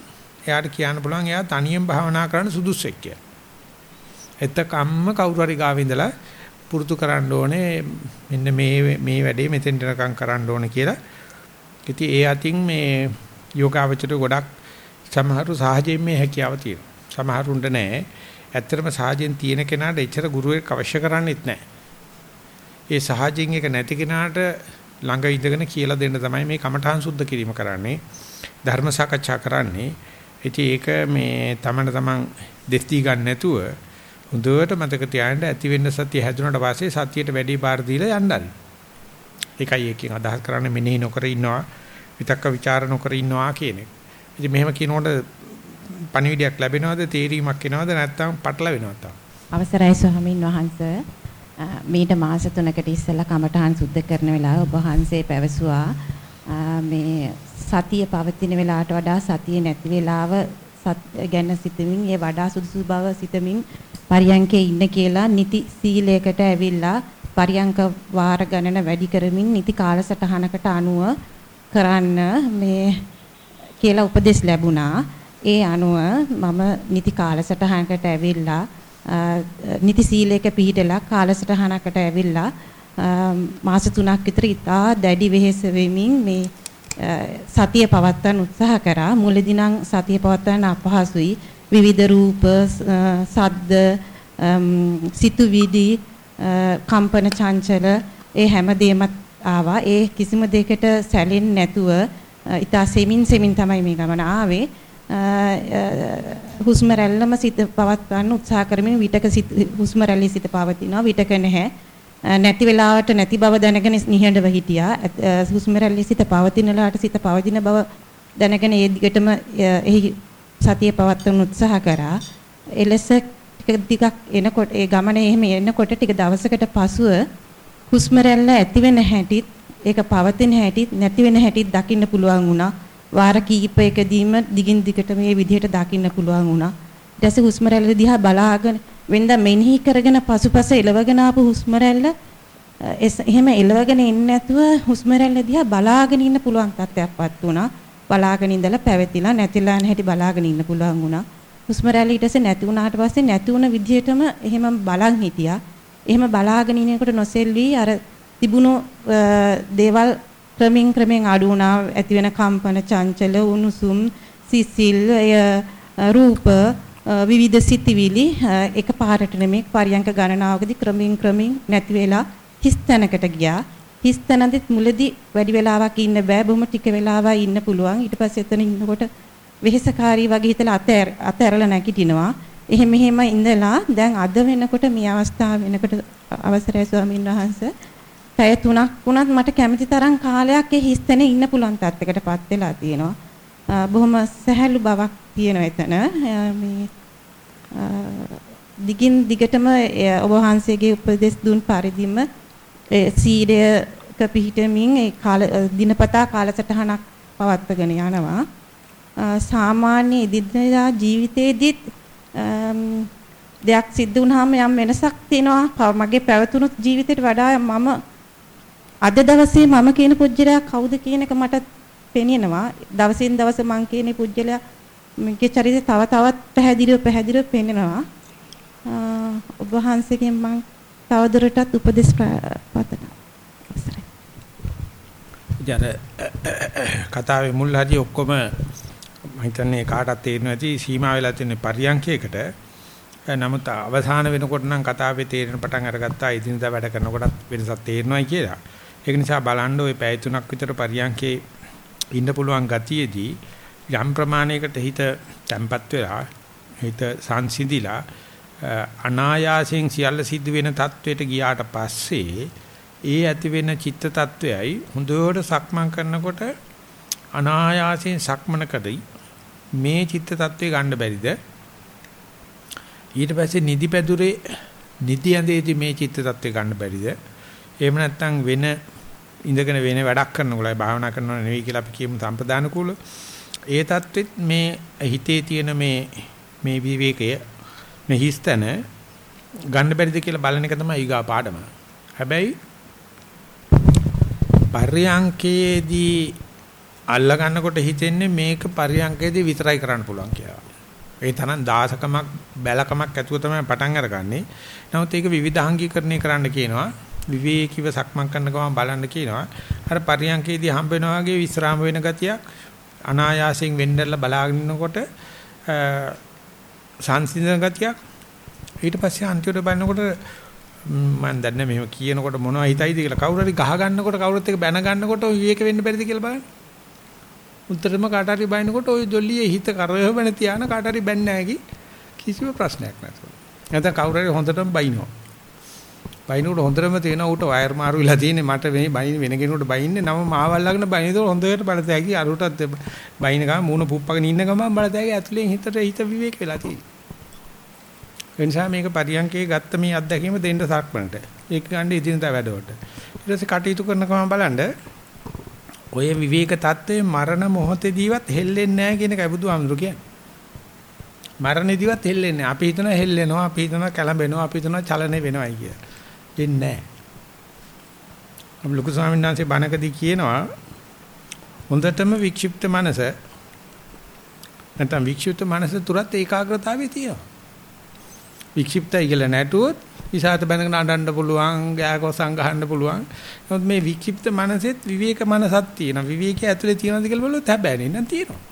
එයාට කියන්න පුළුවන් එයා තනියෙන් භාවනා කරන්න සුදුස්සෙක් කියලා. එතකම්ම කවුරු හරි ගාව ඉඳලා පුරුදු කරන්න ඕනේ මෙන්න මේ මේ වැඩේ මෙතෙන්ට නිකන් කරන්න ඕනේ කියලා. ඉතින් ඒ අතින් මේ යෝගාවචර ගොඩක් සමහරු සහජයෙන් මේ හැකියාව තියෙනවා. සමහරුන්ට නැහැ. ඇත්තටම සහජයෙන් තියෙන කෙනාට එච්චර ගුරුවෙක් අවශ්‍ය කරන්නේත් නැහැ. ඒ සහජයෙන් එක නැති කෙනාට ළඟ ඉඳගෙන කියලා දෙන්න තමයි මේ කමඨාන් සුද්ධ කිරීම කරන්නේ. ධර්ම සාකච්ඡා කරන්නේ. ඉතින් ඒක මේ තමන තමන් දෙස්ති ගන්න නැතුව හොඳට මතක තියාගන්න ඇති වෙන්න සතිය හැදුනට පස්සේ සතියට වැඩි බාර දීලා යන්න හරි. ඒකයි එකකින් අදහස් කරන්නේ මෙනෙහි නොකර ඉන්නවා විතක්ක ਵਿਚාර නොකර ඉන්නවා කියන එක. ඉතින් මෙහෙම කියනකොට පණිවිඩයක් ලැබෙනවද තේරීමක් එනවද නැත්නම් පටල වෙනවද අවසරයි ස්වාමින් වහන්සේ මීට මාස 3කට ඉස්සෙල්ලා කමඨාන් සුද්ධ කරන වෙලාව ඔබ වහන්සේ පැවසුවා මේ සතිය පවතින වෙලාවට වඩා සතිය නැති වෙලාව ගැන සිතමින් ඒ වඩා සුදුසු බව සිතමින් පරියන්කේ ඉන්න කියලා නිති සීලයකට ඇවිල්ලා පරියන්ක වාර ගණන වැඩි කරමින් නිති කාලසටහනකට අනුව කරන්න මේ කියලා උපදෙස් ලැබුණා. ඒ අනුව මම නිති කාලසටහනකට ඇවිල්ලා නිති සීලයක පිළිදලා කාලසටහනකට ඇවිල්ලා මාස 3ක් විතර ඉතා දැඩි වෙහෙස වෙමින් මේ සතිය පවත්වන්න උත්සාහ කරා. මුලදී නම් සතිය පවත්වන්න අපහසුයි. විවිධ රූප, සද්ද, සිතුවිලි, කම්පන චංචල ඒ හැම දෙයක්ම ආවා. ඒ කිසිම දෙයකට සැලෙන්නේ නැතුව ඉතා සෙමින් සෙමින් තමයි මේ ගමන ආවේ. හුස්ම රැල්ලම සිත පවත්වන්න උත්සාහ කරමින් විටක හුස්ම රැල්ලේ සිත පවතිනවා විටක නැහැ. නැති වෙලාවට නැති බව දැනගෙන නිහඬව හිටියා. හුස්ම රැල්ලේ සිත පවතින ලාට සිත පවතින බව දැනගෙන ඒ දිගටම එහි සතිය පවත්වන්න උත්සාහ කරා. එලෙස ටික ටිකක් එනකොට ඒ ගමනේ එහෙම එනකොට ටික දවසකට පසුව හුස්ම රැල්ල ඇති වෙන හැටිත් ඒක පවතින හැටිත් නැති වෙන හැටිත් දකින්න පුළුවන් වුණා. වාර කීපයකදීම දිගින් දිගට මේ විදිහට දකින්න පුළුවන් වුණා. ඊට පස්සේ හුස්ම රැල්ල දිහා බලාගෙන වෙනද මෙනෙහි කරගෙන පසුපස එලවගෙන ආපු හුස්ම රැල්ල එහෙම එලවගෙන ඉන්නේ නැතුව හුස්ම රැල්ල දිහා බලාගෙන ඉන්න පුළුවන් තත්ත්වයක්පත් වුණා. බලාගෙන ඉඳලා පැවතිලා නැතිලා යන හැටි බලාගෙන ඉන්න පුළුවන් වුණා. හුස්ම රැල්ල ඊට පස්සේ නැති වුණාට පස්සේ නැති වුණ විදිහටම එහෙම බලන් හිටියා. එහෙම බලාගෙන ඉනකොට නොසෙල්වි අර තිබුණු දේවල් ක්‍රමෙන් ක්‍රමෙන් අඩු වුණා. ඇති වෙන කම්පන චංචල උණුසුම් සිසිල් රූප විවිධ සිතිවිලි එකපාරට නෙමෙයි පරියංක ගණනාවකදී ක්‍රමෙන් ක්‍රමෙන් නැති වෙලා හිස් තැනකට ගියා. හිස් තැනදිත් මුලදී වැඩි වෙලාවක් ඉන්න බෑ. බොහොම ටික වෙලාවක් ඉන්න පුළුවන්. ඊට පස්සේ එතන ඉන්නකොට වෙහෙසකාරී වගේ හිතලා අත අත ඇරලා නැගිටිනවා. එහෙම එහෙම ඉඳලා දැන් අද වෙනකොට මේ අවස්ථාව වෙනකොට අවසරයි ස්වාමීන් වහන්සේ. පැය 3ක් වුණත් මට කැමති තරම් කාලයක් ඒ හිස් තැනේ ඉන්න පුළුවන් තත්යකටපත් වෙලා තියෙනවා බොහොම සහැල්ලු බවක් තියෙනවා එතන මේ දිගින් දිගටම ඔබ වහන්සේගේ උපදෙස් දුන් පරිදිම සීලයක පිහිටමින් ඒ කාල දිනපතා කාලසටහනක් පවත්වාගෙන යනවා. සාමාන්‍ය එදිනෙදා ජීවිතේදීත් දෙයක් සිද්ධ වුණාම යම් වෙනසක් තියෙනවා. මගේ පැවතුණු ජීවිතයට වඩා මම අද දවසේ මම කියන පුජ්‍යලයා කවුද කියන එක මට පෙනෙනවා. දවසින් දවස මං කියන පුජ්‍යලයා මගේ චරිතය තව තවත් පැහැදිලිව පැහැදිලිව පෙනෙනවා. ඔබ වහන්සේගෙන් මම තවදුරටත් උපදෙස් පතනවා. ජර කතාවේ මුල් හරි ඔක්කොම මම හිතන්නේ කාටත් තේරෙනවා ඇති සීමා වෙලා තියෙන පරියන්කයකට නමුත් අවසාන වෙනකොට නම් කතාවේ තේරෙන පටන් අරගත්තා ඉදිනදා වැඩ කරනකොටත් වෙනසක් තේරෙනවායි කියලා. ඒක නිසා බලන්න ওই පැය තුනක් විතර පරියන්කේ ඉන්න පුළුවන් ගතියේදී යම් ප්‍රමාණයකට හිත තැම්පත් වෙලා හිත සංසිඳිලා අනායාසයෙන් සියල්ල සිද්ධ වෙන தത്വයට ගියාට පස්සේ ඒ ඇති වෙන චිත්ත తත්වයයි හොඳට සක්මන් කරනකොට අනායාසයෙන් සක්මනකදී මේ චිත්ත తත්වේ ගන්න බැරිද? ඊට පස්සේ නිදි පැදුරේ නිදි ඇඳේදී මේ චිත්ත తත්වේ ගන්න බැරිද? එහෙම නැත්නම් වෙන ඉඳගෙන වෙන වැඩක් කරනකොටයි භාවනා කරනව නෙවෙයි කියලා අපි කියමු සම්ප්‍රදාන කුල. ඒ தත්වෙත් මේ හිතේ තියෙන මේ මේ විවේකය මේ හිස්තන ගන්න බැරිද කියලා බලන එක තමයි ඊගා පාඩම. හැබැයි පර්යංකයේදී අල්ල ගන්නකොට හිතෙන්නේ මේක පරියංකයේදී විතරයි කරන්න පුළුවන් කියලා. ඒ තරම් දාසකමක් බැලකමක් ඇතුව තමයි පටන් අරගන්නේ. නමුත් ඒක විවිධාංගීකරණය කරන්න කියනවා. විවේකීව සක්මන් කරන ගමන් බලන්න කියනවා. අර පර්යංකයේදී හම්බ වෙනා වගේ විස්රාම වෙන ගතියක් අනායාසයෙන් වෙන්නදලා බලාගෙන ඉන්නකොට සංසිඳන ගතියක් ඊට පස්සේ අන්තිමට බලනකොට මම දන්නේ මෙහෙම කියනකොට මොනවද හිතයිද කියලා කවුරු හරි ගහ ගන්නකොට කවුරුත් එක බැන ගන්නකොට විවේක වෙන්න බැරිද කියලා බලන්න. උත්තරම කාට හරි බයිනකොට ওই ජොල්ලියේ හිත කරවබන තියාන කාට හරි බැන්නේ නැහැ කිසිම ප්‍රශ්නයක් නැතුව. නැත්නම් කවුරු හරි හොඳටම බයිනවා. බයිනකොට හොඳටම තේනවා ඌට වයර් මාරු වෙලා තියෙන්නේ මට මේ බයින් වෙන කෙනෙකුට බයින්නේ නම මාවල් ළඟන බයිනේතකොට හොඳට බලත හැකි අරුටත් බයින ගම මූණ පුප්පගෙන ඉන්න ගමන් බලත හැකි ඇතුලෙන් හිතට හිත විවේක වෙලා තියෙන්නේ. ඒ නිසා මේක පරියන්කේ ගත්ත මේ අත්දැකීම දෙන්න සක්මනට. ඒක ගන්න ඉදිනදා වැඩවලට. ඊට පස්සේ කටයුතු කරන ගමන් බලන්න ඔය විවේක தත්ත්වයේ මරණ මොහොතේදීවත් හෙල්ලෙන්නේ නැහැ කියන එකයි බුදුහාමුදුරු කියන්නේ. මරණෙදිවත් හෙල්ලෙන්නේ නැහැ. අපි හිතනවා හෙල්ලෙනවා, අපි හිතනවා කැළඹෙනවා, අපි හිතනවා චලනය වෙනවයි කියලා. දෙන්නේ නැහැ. අපි ලොකු ස්වාමීන් වහන්සේ බණකදී කියනවා හොඳටම වික්ෂිප්ත මනස නැත්නම් වික්ෂිප්ත මනස තුරත් ඒකාග්‍රතාවය තියෙනවා. වික්ෂිප්තයි කියලා නැටුවොත් ඉසాత බැනගෙන අඬන්න පුළුවන්, ගෑකොසම් ගහන්න පුළුවන්. නමුත් මේ වික්ෂිප්ත මනසෙත් විවේක මනසක් තියෙනවා. විවේකයේ ඇතුලේ තියෙනවද කියලා බලුවොත් හැබැයි නේද තියෙනවා.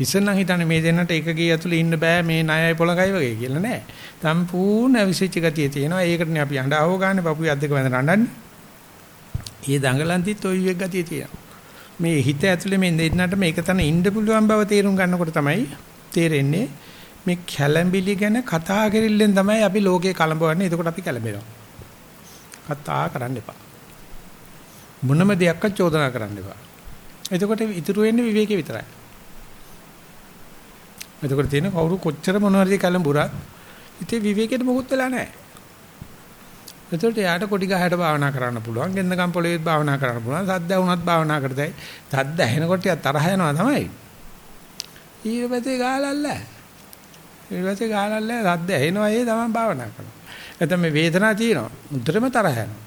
ඉස්සෙල්ලා හිතන්නේ මේ දෙන්නට එකගේ ඇතුලේ ඉන්න බෑ මේ ණයයි පොලකයි වගේ කියලා නෑ. සම්පූර්ණ විසිච්ච ගතිය තියෙනවා. ඒකටනේ අපි අඬව ගන්න පපුවේ අද්දක වැඳ අඬන්නේ. ඊයේ දඟලන්තිත් ওই විවේක ගතිය තියෙනවා. මේ හිත ඇතුලේ මේ දෙන්නට මේක තන ඉන්න පුළුවන් බව තේරුම් ගන්නකොට තමයි තේරෙන්නේ මේ කැළඹිලි ගැන කතා කරILLෙන් තමයි අපි ලෝකේ කලඹවන්නේ. එතකොට අපි කැළඹෙනවා. කතා කරන්න එපා. මොනම දෙයක්වත් චෝදනා කරන්න එපා. එතකොට ඉතුරු වෙන්නේ විවේකේ විතරයි. එතකොට තියෙන කවුරු කොච්චර මොනවාරි කලඹුරා ඉතින් විවේකෙට මොකුත් වෙලා නැහැ. එතකොට යාට කොටි ගහයට භාවනා කරන්න පුළුවන්, ගෙන්දගම් පොළවේත් භාවනා කරන්න පුළුවන්, සද්ද වුණත් භාවනා කරතයි. සද්ද ඇහෙනකොට තරහ යනවා තමයි. ඊපස්සේ ගාලල්ලා ඊට පස්සේ ගානල්ල රද්ද ඇහෙනවා ඒ තමයි භාවනා කරනවා. නැත්නම් මේ වේදනාව තියෙනවා. මුද්දරම තරහ යනවා.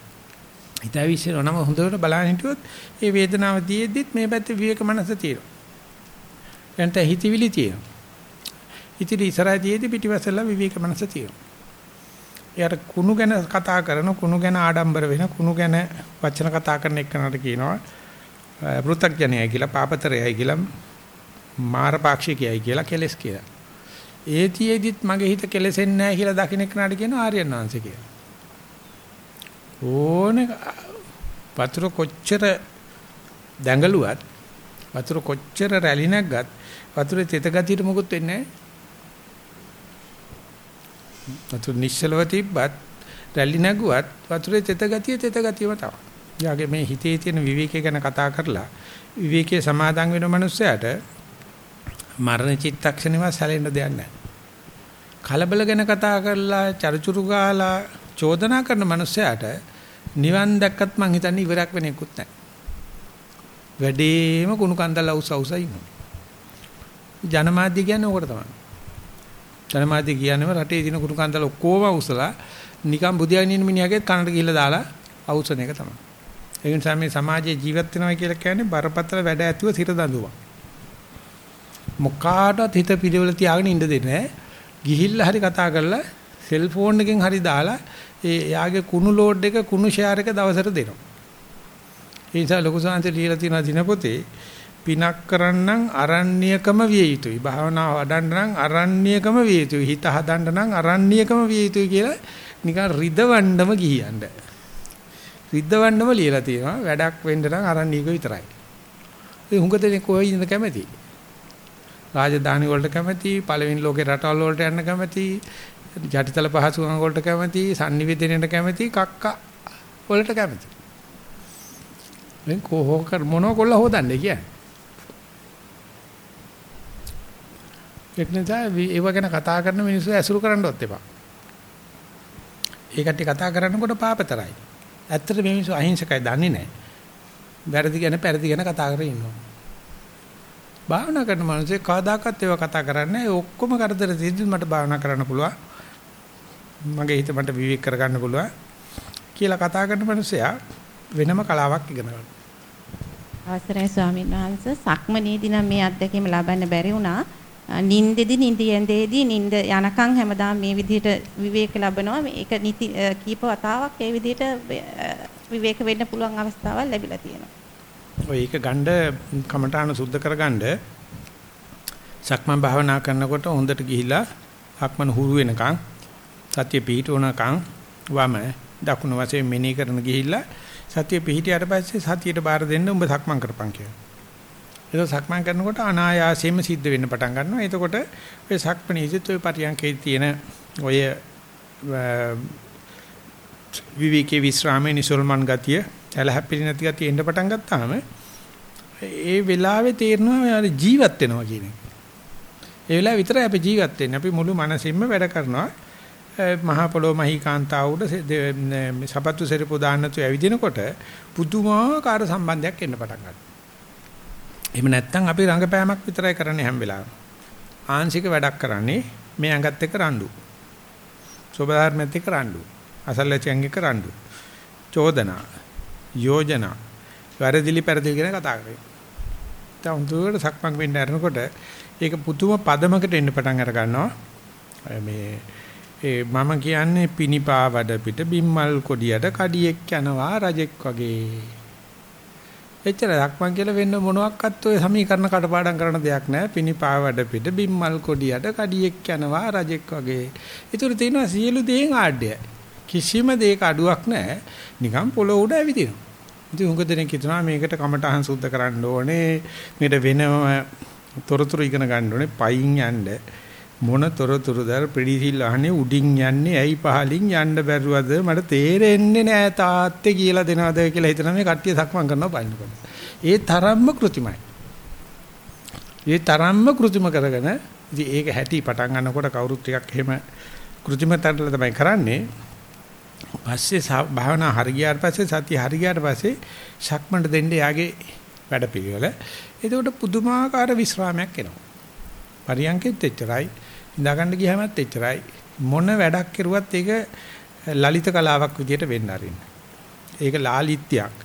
හිත ඇවිස්සෙනවා නම් හොඳට බලන්න හිටියොත් ඒ වේදනාව තියෙද්දිත් මේ පැත්තේ විවේක මනස තියෙනවා. එන්ට හිතවිලි තියෙනවා. ඉතින් ඉස්සරහදී තියෙද්දි පිටිවසල විවේක මනස තියෙනවා. එයාට කුණු ගැන කතා කරන කුණු ගැන ආඩම්බර වෙන කුණු ගැන වචන කතා කරන එක්කනට කියනවා පෘථග්ජනයයි කියලා පාපතරයයි කියලා මාරපාක්ෂිකයයි කියලා කෙලස් කියලා. ඒතියෙදිත් මගේ හිත කෙලෙසෙන්නේ නැහැ කියලා දකින්න කෙනාට කියනවා ආර්යයන් වහන්සේ කියලා. ඕනේ වතුර කොච්චර දැඟලුවත් වතුර කොච්චර රැලි නැග්ගත් වතුරේ තෙත ගතියට මොකුත් වෙන්නේ නැහැ. වතුර නිශ්චලව තිබ්බත් රැලි නැගුවත් වතුරේ තෙත ගතිය තෙත ගතියම තමයි. යාගේ මේ හිතේ තියෙන විවේකය ගැන කතා කරලා විවේකයේ සමාදන් වෙන මනුස්සයාට මරණ චිත්තක්ෂණෙම සැලෙන්න දෙයක් නැහැ. කලබල ගැන කතා කරලා චරිචුරු ගාලා චෝදනා කරන මනුස්සයාට නිවන් දැක්කත් මං හිතන්නේ ඉවරක් වෙන එකකුත් නැහැ. වැඩේම කුණු කන්දල් අවුස අවුස ඉන්නවා. ජනමාධ්‍ය කියන්නේ ඕකට තමයි. ජනමාධ්‍ය කියනම රටේ දින කුණු කන්දල් ඔක්කොම අවුසලා නිකන් බුදියාගෙන ඉන්න මිනිහාගේ කනට ගිහිල්ලා දාලා අවුසන එක තමයි. ඒ නිසා මේ සමාජයේ ජීවත් වෙනවා කියලා කියන්නේ බරපතල වැඩ ඇතුව සිර දඬුවම්. මොකාටවත් හිත පිළිවෙල තියාගෙන ඉන්න දෙන්නේ නැහැ. ගිහිල්ලා හරි කතා කරලා සෙල්ෆෝන් එකෙන් හරි දාලා ඒ එයාගේ කුණු ලෝඩ් එක කුණු ෂෙයාර් එක දවසට දෙනවා. ඒ නිසා ලොකු සාන්තේ ලියලා තියෙන දිනපොතේ පිනක් කරන්නම් අරණ්‍යකම විය යුතුයි. භාවනාව වඩන්න නම් අරණ්‍යකම විය යුතුයි. හිත හදන්න නම් අරණ්‍යකම විය යුතුයි කියලා නිකන් රිදවන්නම ගිහියන්ද. රිදවන්නම ලියලා තියෙනවා. වැඩක් වෙන්න නම් අරණ්‍යක විතරයි. ඒ හුඟ දෙනෙක් කොහෙන්ද කැමති? රාජධානි වලට කැමති, පළවෙනි ලෝකේ රටවල් වලට යන්න කැමති, යටිතල පහසුකම් වලට කැමති, sannivedanයට කැමති, කක්ක වලට කැමති. දැන් කොහොම කර මොනව කොල්ල හොදන්නේ කියන්නේ. ඒක නිසා ඒව ගැන කතා කරන මිනිස්සු ඇසුරු කරන්නවත් එපා. ඒ කට්ටිය කතා කරනකොට පාපතරයි. ඇත්තට මේ මිනිස්සු අහිංසකයි දන්නේ නැහැ. වැරදි ගැන පෙරදි ගැන කතා කරගෙන ඉන්නවා. භාවනා කරන මිනිස්සු කවදාකවත් ඒව කතා කරන්නේ ඔක්කොම කරදර දෙද්දි මට භාවනා කරන්න පුළුවන්. මගේ හිත මට විවේක කරගන්න පුළුවන් කියලා කතා කරන මිනිසයා වෙනම කලාවක් ඉගෙන ගන්නවා. අවසරයි ස්වාමීන් වහන්සේ සක්මනේදී නම් මේ අත්දැකීම ලබන්න බැරි වුණා. නින්දෙදි නින්දියෙන්දේදී නින්ද යනකම් හැමදාම මේ විදිහට විවේක ලබනවා. මේක නිති කීප වතාවක් ඒ විදිහට විවේක වෙන්න පුළුවන් අවස්ථාවක් ලැබිලා තියෙනවා. ඔය ඒක ගණ්ඩ කමඨාන සුද්ධ කරගන්න සක්මන් භාවනා කරනකොට හොඳට ගිහිලා සක්මන් හුරු වෙනකන් සතිය පිහිටවනකන් වම දකුණු වශයෙන් මෙනෙහි කරන ගිහිල්ලා සතිය පිහිටියට පස්සේ සතියට බාර දෙන්න උඹ සක්මන් කරපන් කියලා. ඒක සක්මන් කරනකොට අනායාසයෙන්ම සිද්ධ වෙන්න පටන් ගන්නවා. එතකොට ඔය සක්මණේදිත් ඔය පරියන්කේ තියෙන ඔය විවිකේ විස්රාමේ නිසල්මන් ගතිය, ඇලහැප්පිලි නැති ගතිය එන්න පටන් ගත්තාම ඒ වෙලාවේ තේරෙනවා ජීවත් වෙනවා කියන එක. ඒ වෙලාව විතරයි අපි ජීවත් වෙන්නේ. අපි මුළු මනසින්ම වැඩ කරනවා. මහා පොළොව මහීකාන්තාව උඩ සපත්තු සෙරපු දාන්නතු ඇවිදිනකොට පුදුමාකාර සම්බන්ධයක් එන්න පටන් ගන්නවා. එහෙම නැත්නම් අපි රංගපෑමක් විතරයි කරන්නේ හැම වෙලාවෙම. ආංශික වැඩක් කරන්නේ මේ ඇඟත් එක්ක රණ්ඩු. සෝබධර්මෙත් එක්ක රණ්ඩු. අසල්ලචයන් එක්ක රණ්ඩු. චෝදනා යෝජනා වැරදිලි පෙරදිලි ගැන කතා කරේ. දැන් උන්දුවට සක්මන් වෙන්න යනකොට ඒක පුදුම පදමකට එන්න පටන් අර ගන්නවා. මේ ඒ මම කියන්නේ පිනිපාවඩ පිට බිම්මල් කොඩියට කඩියෙක් යනවා රජෙක් වගේ. එච්චර දක්මන් කියලා වෙන්න මොනවත් ඔය සමීකරණ කටපාඩම් කරන දෙයක් නෑ. පිනිපාවඩ පිට බිම්මල් කොඩියට කඩියෙක් යනවා රජෙක් වගේ. ඒතර තියෙනවා සියලු දේන් ආඩ්‍ය. කිසිම දෙයක අඩුවක් නෑ. නිකන් පොළොව උඩ ඇවිදිනවා. ඉතින් උඟ දෙනෙක් හිතනවා මේකට කමටහන් සුද්ධ කරන්න ඕනේ. මේකට වෙනම තොරතුරු ඉගෙන ගන්න ඕනේ. පයින් යන්න. මොන තොරතුරුදල් පිළිසිල් අහන්නේ උඩින් යන්නේ ඇයි පහලින් යන්න බැරුවද මට තේරෙන්නේ නෑ තාත්තේ කියලා දෙනවද කියලා හිතන මේ කට්ටිය සක්මන් කරනවා බලනකොට. ඒ තරම්ම કૃතිමයි. ඒ තරම්ම કૃතිම කරගෙන ඉතින් ඒක හැටි පටන් ගන්නකොට කවුරුත් ටිකක් එහෙම કૃතිමතරල තමයි කරන්නේ. පස්සේ භාවනා හරියට පස්සේ සතිය හරියට පස්සේ සක්මන්ට දෙන්න යාගේ වැඩ පිළිවෙල. එතකොට පුදුමාකාර විස්රාමයක් එනවා. පරියන්කෙත් එච්චරයි ඉඳගන්න ගියාමත් එච්චරයි මොන වැඩක් කරුවත් ඒක ලලිත කලාවක් විදියට වෙන්න ආරින්න. ඒක ලාලිත්‍යයක්.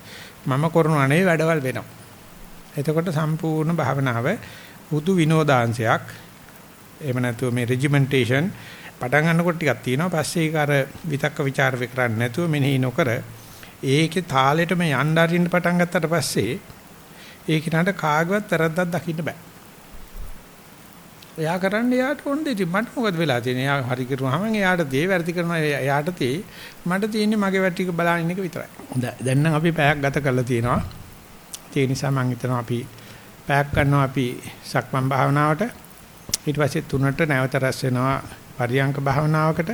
මම කරනවා නෙවෙයි වැඩවල් වෙනවා. එතකොට සම්පූර්ණ භාවනාව හුදු විනෝදාංශයක්. එහෙම නැතුව මේ රෙජිමෙන්ටේෂන් පටන් ගන්නකොට ටිකක් තියෙනවා. පස්සේ ඒක අර විතක්ක ਵਿਚාර කරන්නේ නැතුව මෙනෙහි නොකර ඒකේ තාලෙටම යන්න අරින්න පටන් ගත්තට පස්සේ ඒ කිනාට කාගවත් වැරද්දක් දකින්න බෑ. එයා කරන්නේ එයාට ඕන දෙයක්. මට මොකද වෙලා තියෙන්නේ? එයා හරි කරුවාම එයාට දේ වැරදි කරනවා. එයාට තේ මට තියෙන්නේ මගේ වැටික බලන එක විතරයි. දැ- දැන් නම් අපි පැයක් ගත කරලා තියෙනවා. ඒ නිසා මම හිතනවා අපි පැයක් ගන්නවා අපි සක්මන් භාවනාවට. ඊට පස්සේ තුනට නැවත රැස් වෙනවා පරියංක භාවනාවකට.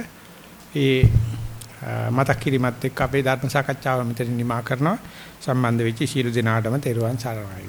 ඒ අ, මතක් කිරීමත් එක්ක අපේ ධර්ම සාකච්ඡාව මෙතන නිමා කරනවා. සම්බන්ධ වෙච්ච ශීල දිනාටම තෙරුවන් සරණයි.